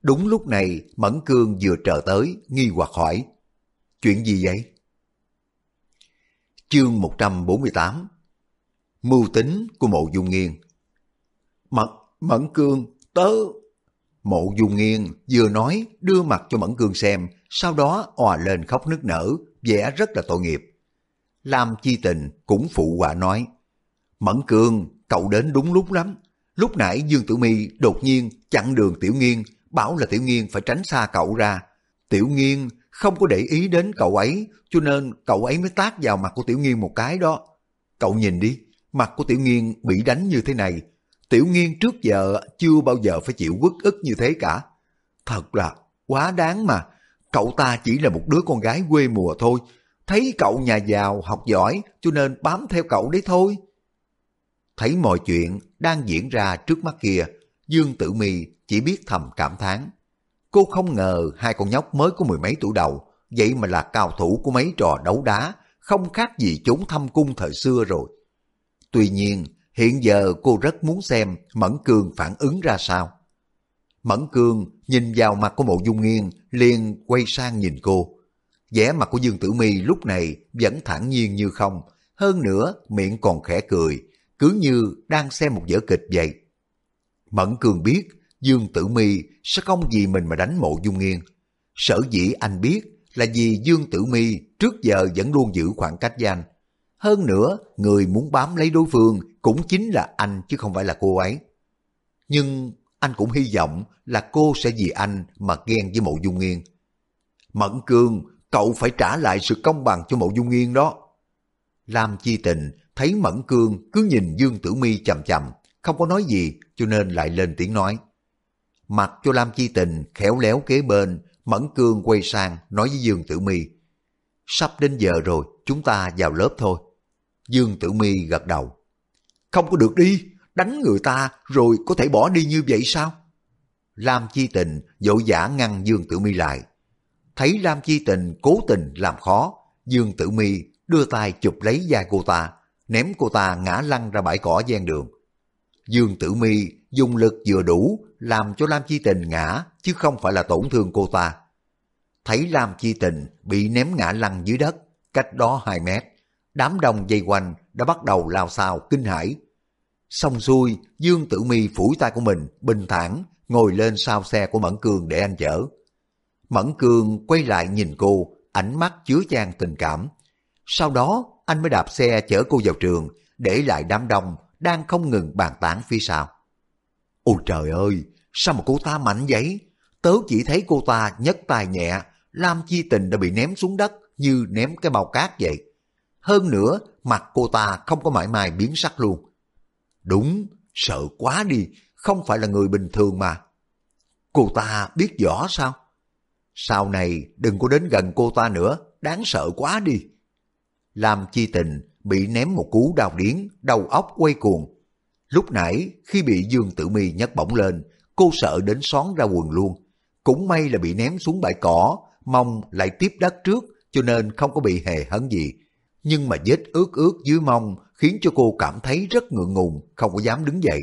S1: Đúng lúc này, Mẫn Cương vừa trở tới nghi hoặc hỏi. Chuyện gì vậy? Chương 148 Mưu tính của mộ dung nghiên Mật, Mẫn Cương, tớ... Mộ dung nghiên vừa nói đưa mặt cho Mẫn Cương xem, sau đó òa lên khóc nức nở, vẻ rất là tội nghiệp. Lam Chi Tình cũng phụ họa nói, Mẫn Cương, cậu đến đúng lúc lắm. Lúc nãy Dương Tử Mi đột nhiên chặn đường Tiểu Nghiên, bảo là Tiểu Nghiên phải tránh xa cậu ra. Tiểu Nghiên không có để ý đến cậu ấy, cho nên cậu ấy mới tác vào mặt của Tiểu Nghiên một cái đó. Cậu nhìn đi, mặt của Tiểu Nghiên bị đánh như thế này. Tiểu Nghiên trước giờ chưa bao giờ phải chịu quất ức như thế cả. Thật là quá đáng mà. Cậu ta chỉ là một đứa con gái quê mùa thôi. Thấy cậu nhà giàu, học giỏi, cho nên bám theo cậu đấy thôi. Thấy mọi chuyện đang diễn ra trước mắt kia, Dương Tử Mi chỉ biết thầm cảm thán. Cô không ngờ hai con nhóc mới có mười mấy tuổi đầu, vậy mà là cao thủ của mấy trò đấu đá, không khác gì chốn thăm cung thời xưa rồi. Tuy nhiên, hiện giờ cô rất muốn xem Mẫn Cương phản ứng ra sao. Mẫn Cương nhìn vào mặt của mộ dung nghiêng liền quay sang nhìn cô. vẻ mặt của Dương Tử Mi lúc này vẫn thản nhiên như không, hơn nữa miệng còn khẽ cười, cứ như đang xem một vở kịch vậy. Mẫn Cương biết Dương Tử Mi sẽ không vì mình mà đánh mộ dung nghiên. Sở dĩ anh biết là vì Dương Tử Mi trước giờ vẫn luôn giữ khoảng cách với anh. Hơn nữa, người muốn bám lấy đối phương cũng chính là anh chứ không phải là cô ấy. Nhưng anh cũng hy vọng là cô sẽ vì anh mà ghen với mộ dung nghiên. Mẫn Cương, cậu phải trả lại sự công bằng cho mộ dung nghiên đó. Lam Chi Tình thấy Mẫn Cương cứ nhìn Dương Tử Mi chầm chầm, không có nói gì cho nên lại lên tiếng nói. Mặc cho Lam Chi Tình khéo léo kế bên, Mẫn Cương quay sang nói với Dương Tử Mi Sắp đến giờ rồi, chúng ta vào lớp thôi. Dương Tử Mi gật đầu. Không có được đi, đánh người ta rồi có thể bỏ đi như vậy sao? Lam Chi Tình dội dã ngăn Dương Tử Mi lại. Thấy Lam Chi Tình cố tình làm khó, Dương Tử Mi đưa tay chụp lấy vai cô ta, ném cô ta ngã lăn ra bãi cỏ gian đường. Dương Tử Mi dùng lực vừa đủ làm cho Lam Chi Tình ngã chứ không phải là tổn thương cô ta. Thấy Lam Chi Tình bị ném ngã lăn dưới đất, cách đó 2 mét, đám đông dây quanh đã bắt đầu lao xao kinh hãi. Xong xuôi, Dương Tử Mi phủi tay của mình, bình thản ngồi lên sau xe của Mẫn cường để anh chở. Mẫn cường quay lại nhìn cô, ánh mắt chứa chan tình cảm. Sau đó, anh mới đạp xe chở cô vào trường, để lại đám đông đang không ngừng bàn tán phía sau. Ôi trời ơi, sao mà cô ta mạnh vậy? Tớ chỉ thấy cô ta nhấc tay nhẹ, Lam Chi Tình đã bị ném xuống đất như ném cái bao cát vậy. Hơn nữa, mặt cô ta không có mãi mai biến sắc luôn. Đúng, sợ quá đi, không phải là người bình thường mà. Cô ta biết rõ sao? Sau này đừng có đến gần cô ta nữa, đáng sợ quá đi. Lam Chi Tình bị ném một cú đào điến, đầu óc quay cuồng. Lúc nãy khi bị Dương Tử Mi nhấc bổng lên, cô sợ đến xón ra quần luôn. Cũng may là bị ném xuống bãi cỏ, mong lại tiếp đất trước cho nên không có bị hề hấn gì. Nhưng mà vết ướt ướt dưới mông khiến cho cô cảm thấy rất ngượng ngùng, không có dám đứng dậy.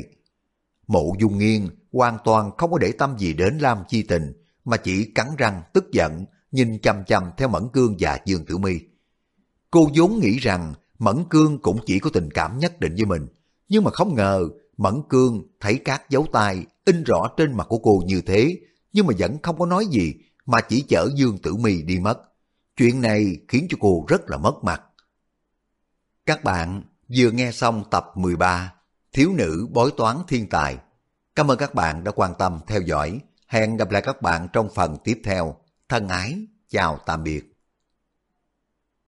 S1: Mộ dung nghiêng hoàn toàn không có để tâm gì đến Lam Chi Tình, mà chỉ cắn răng tức giận, nhìn chăm chăm theo Mẫn Cương và Dương Tử Mi. Cô vốn nghĩ rằng Mẫn Cương cũng chỉ có tình cảm nhất định với mình, nhưng mà không ngờ Mẫn Cương thấy các dấu tay in rõ trên mặt của cô như thế, nhưng mà vẫn không có nói gì, mà chỉ chở Dương Tử Mi đi mất. Chuyện này khiến cho cô rất là mất mặt. Các bạn vừa nghe xong tập 13 Thiếu nữ bói toán thiên tài. Cảm ơn các bạn đã quan tâm theo dõi. Hẹn gặp lại các bạn trong phần tiếp theo. Thân ái, chào tạm biệt.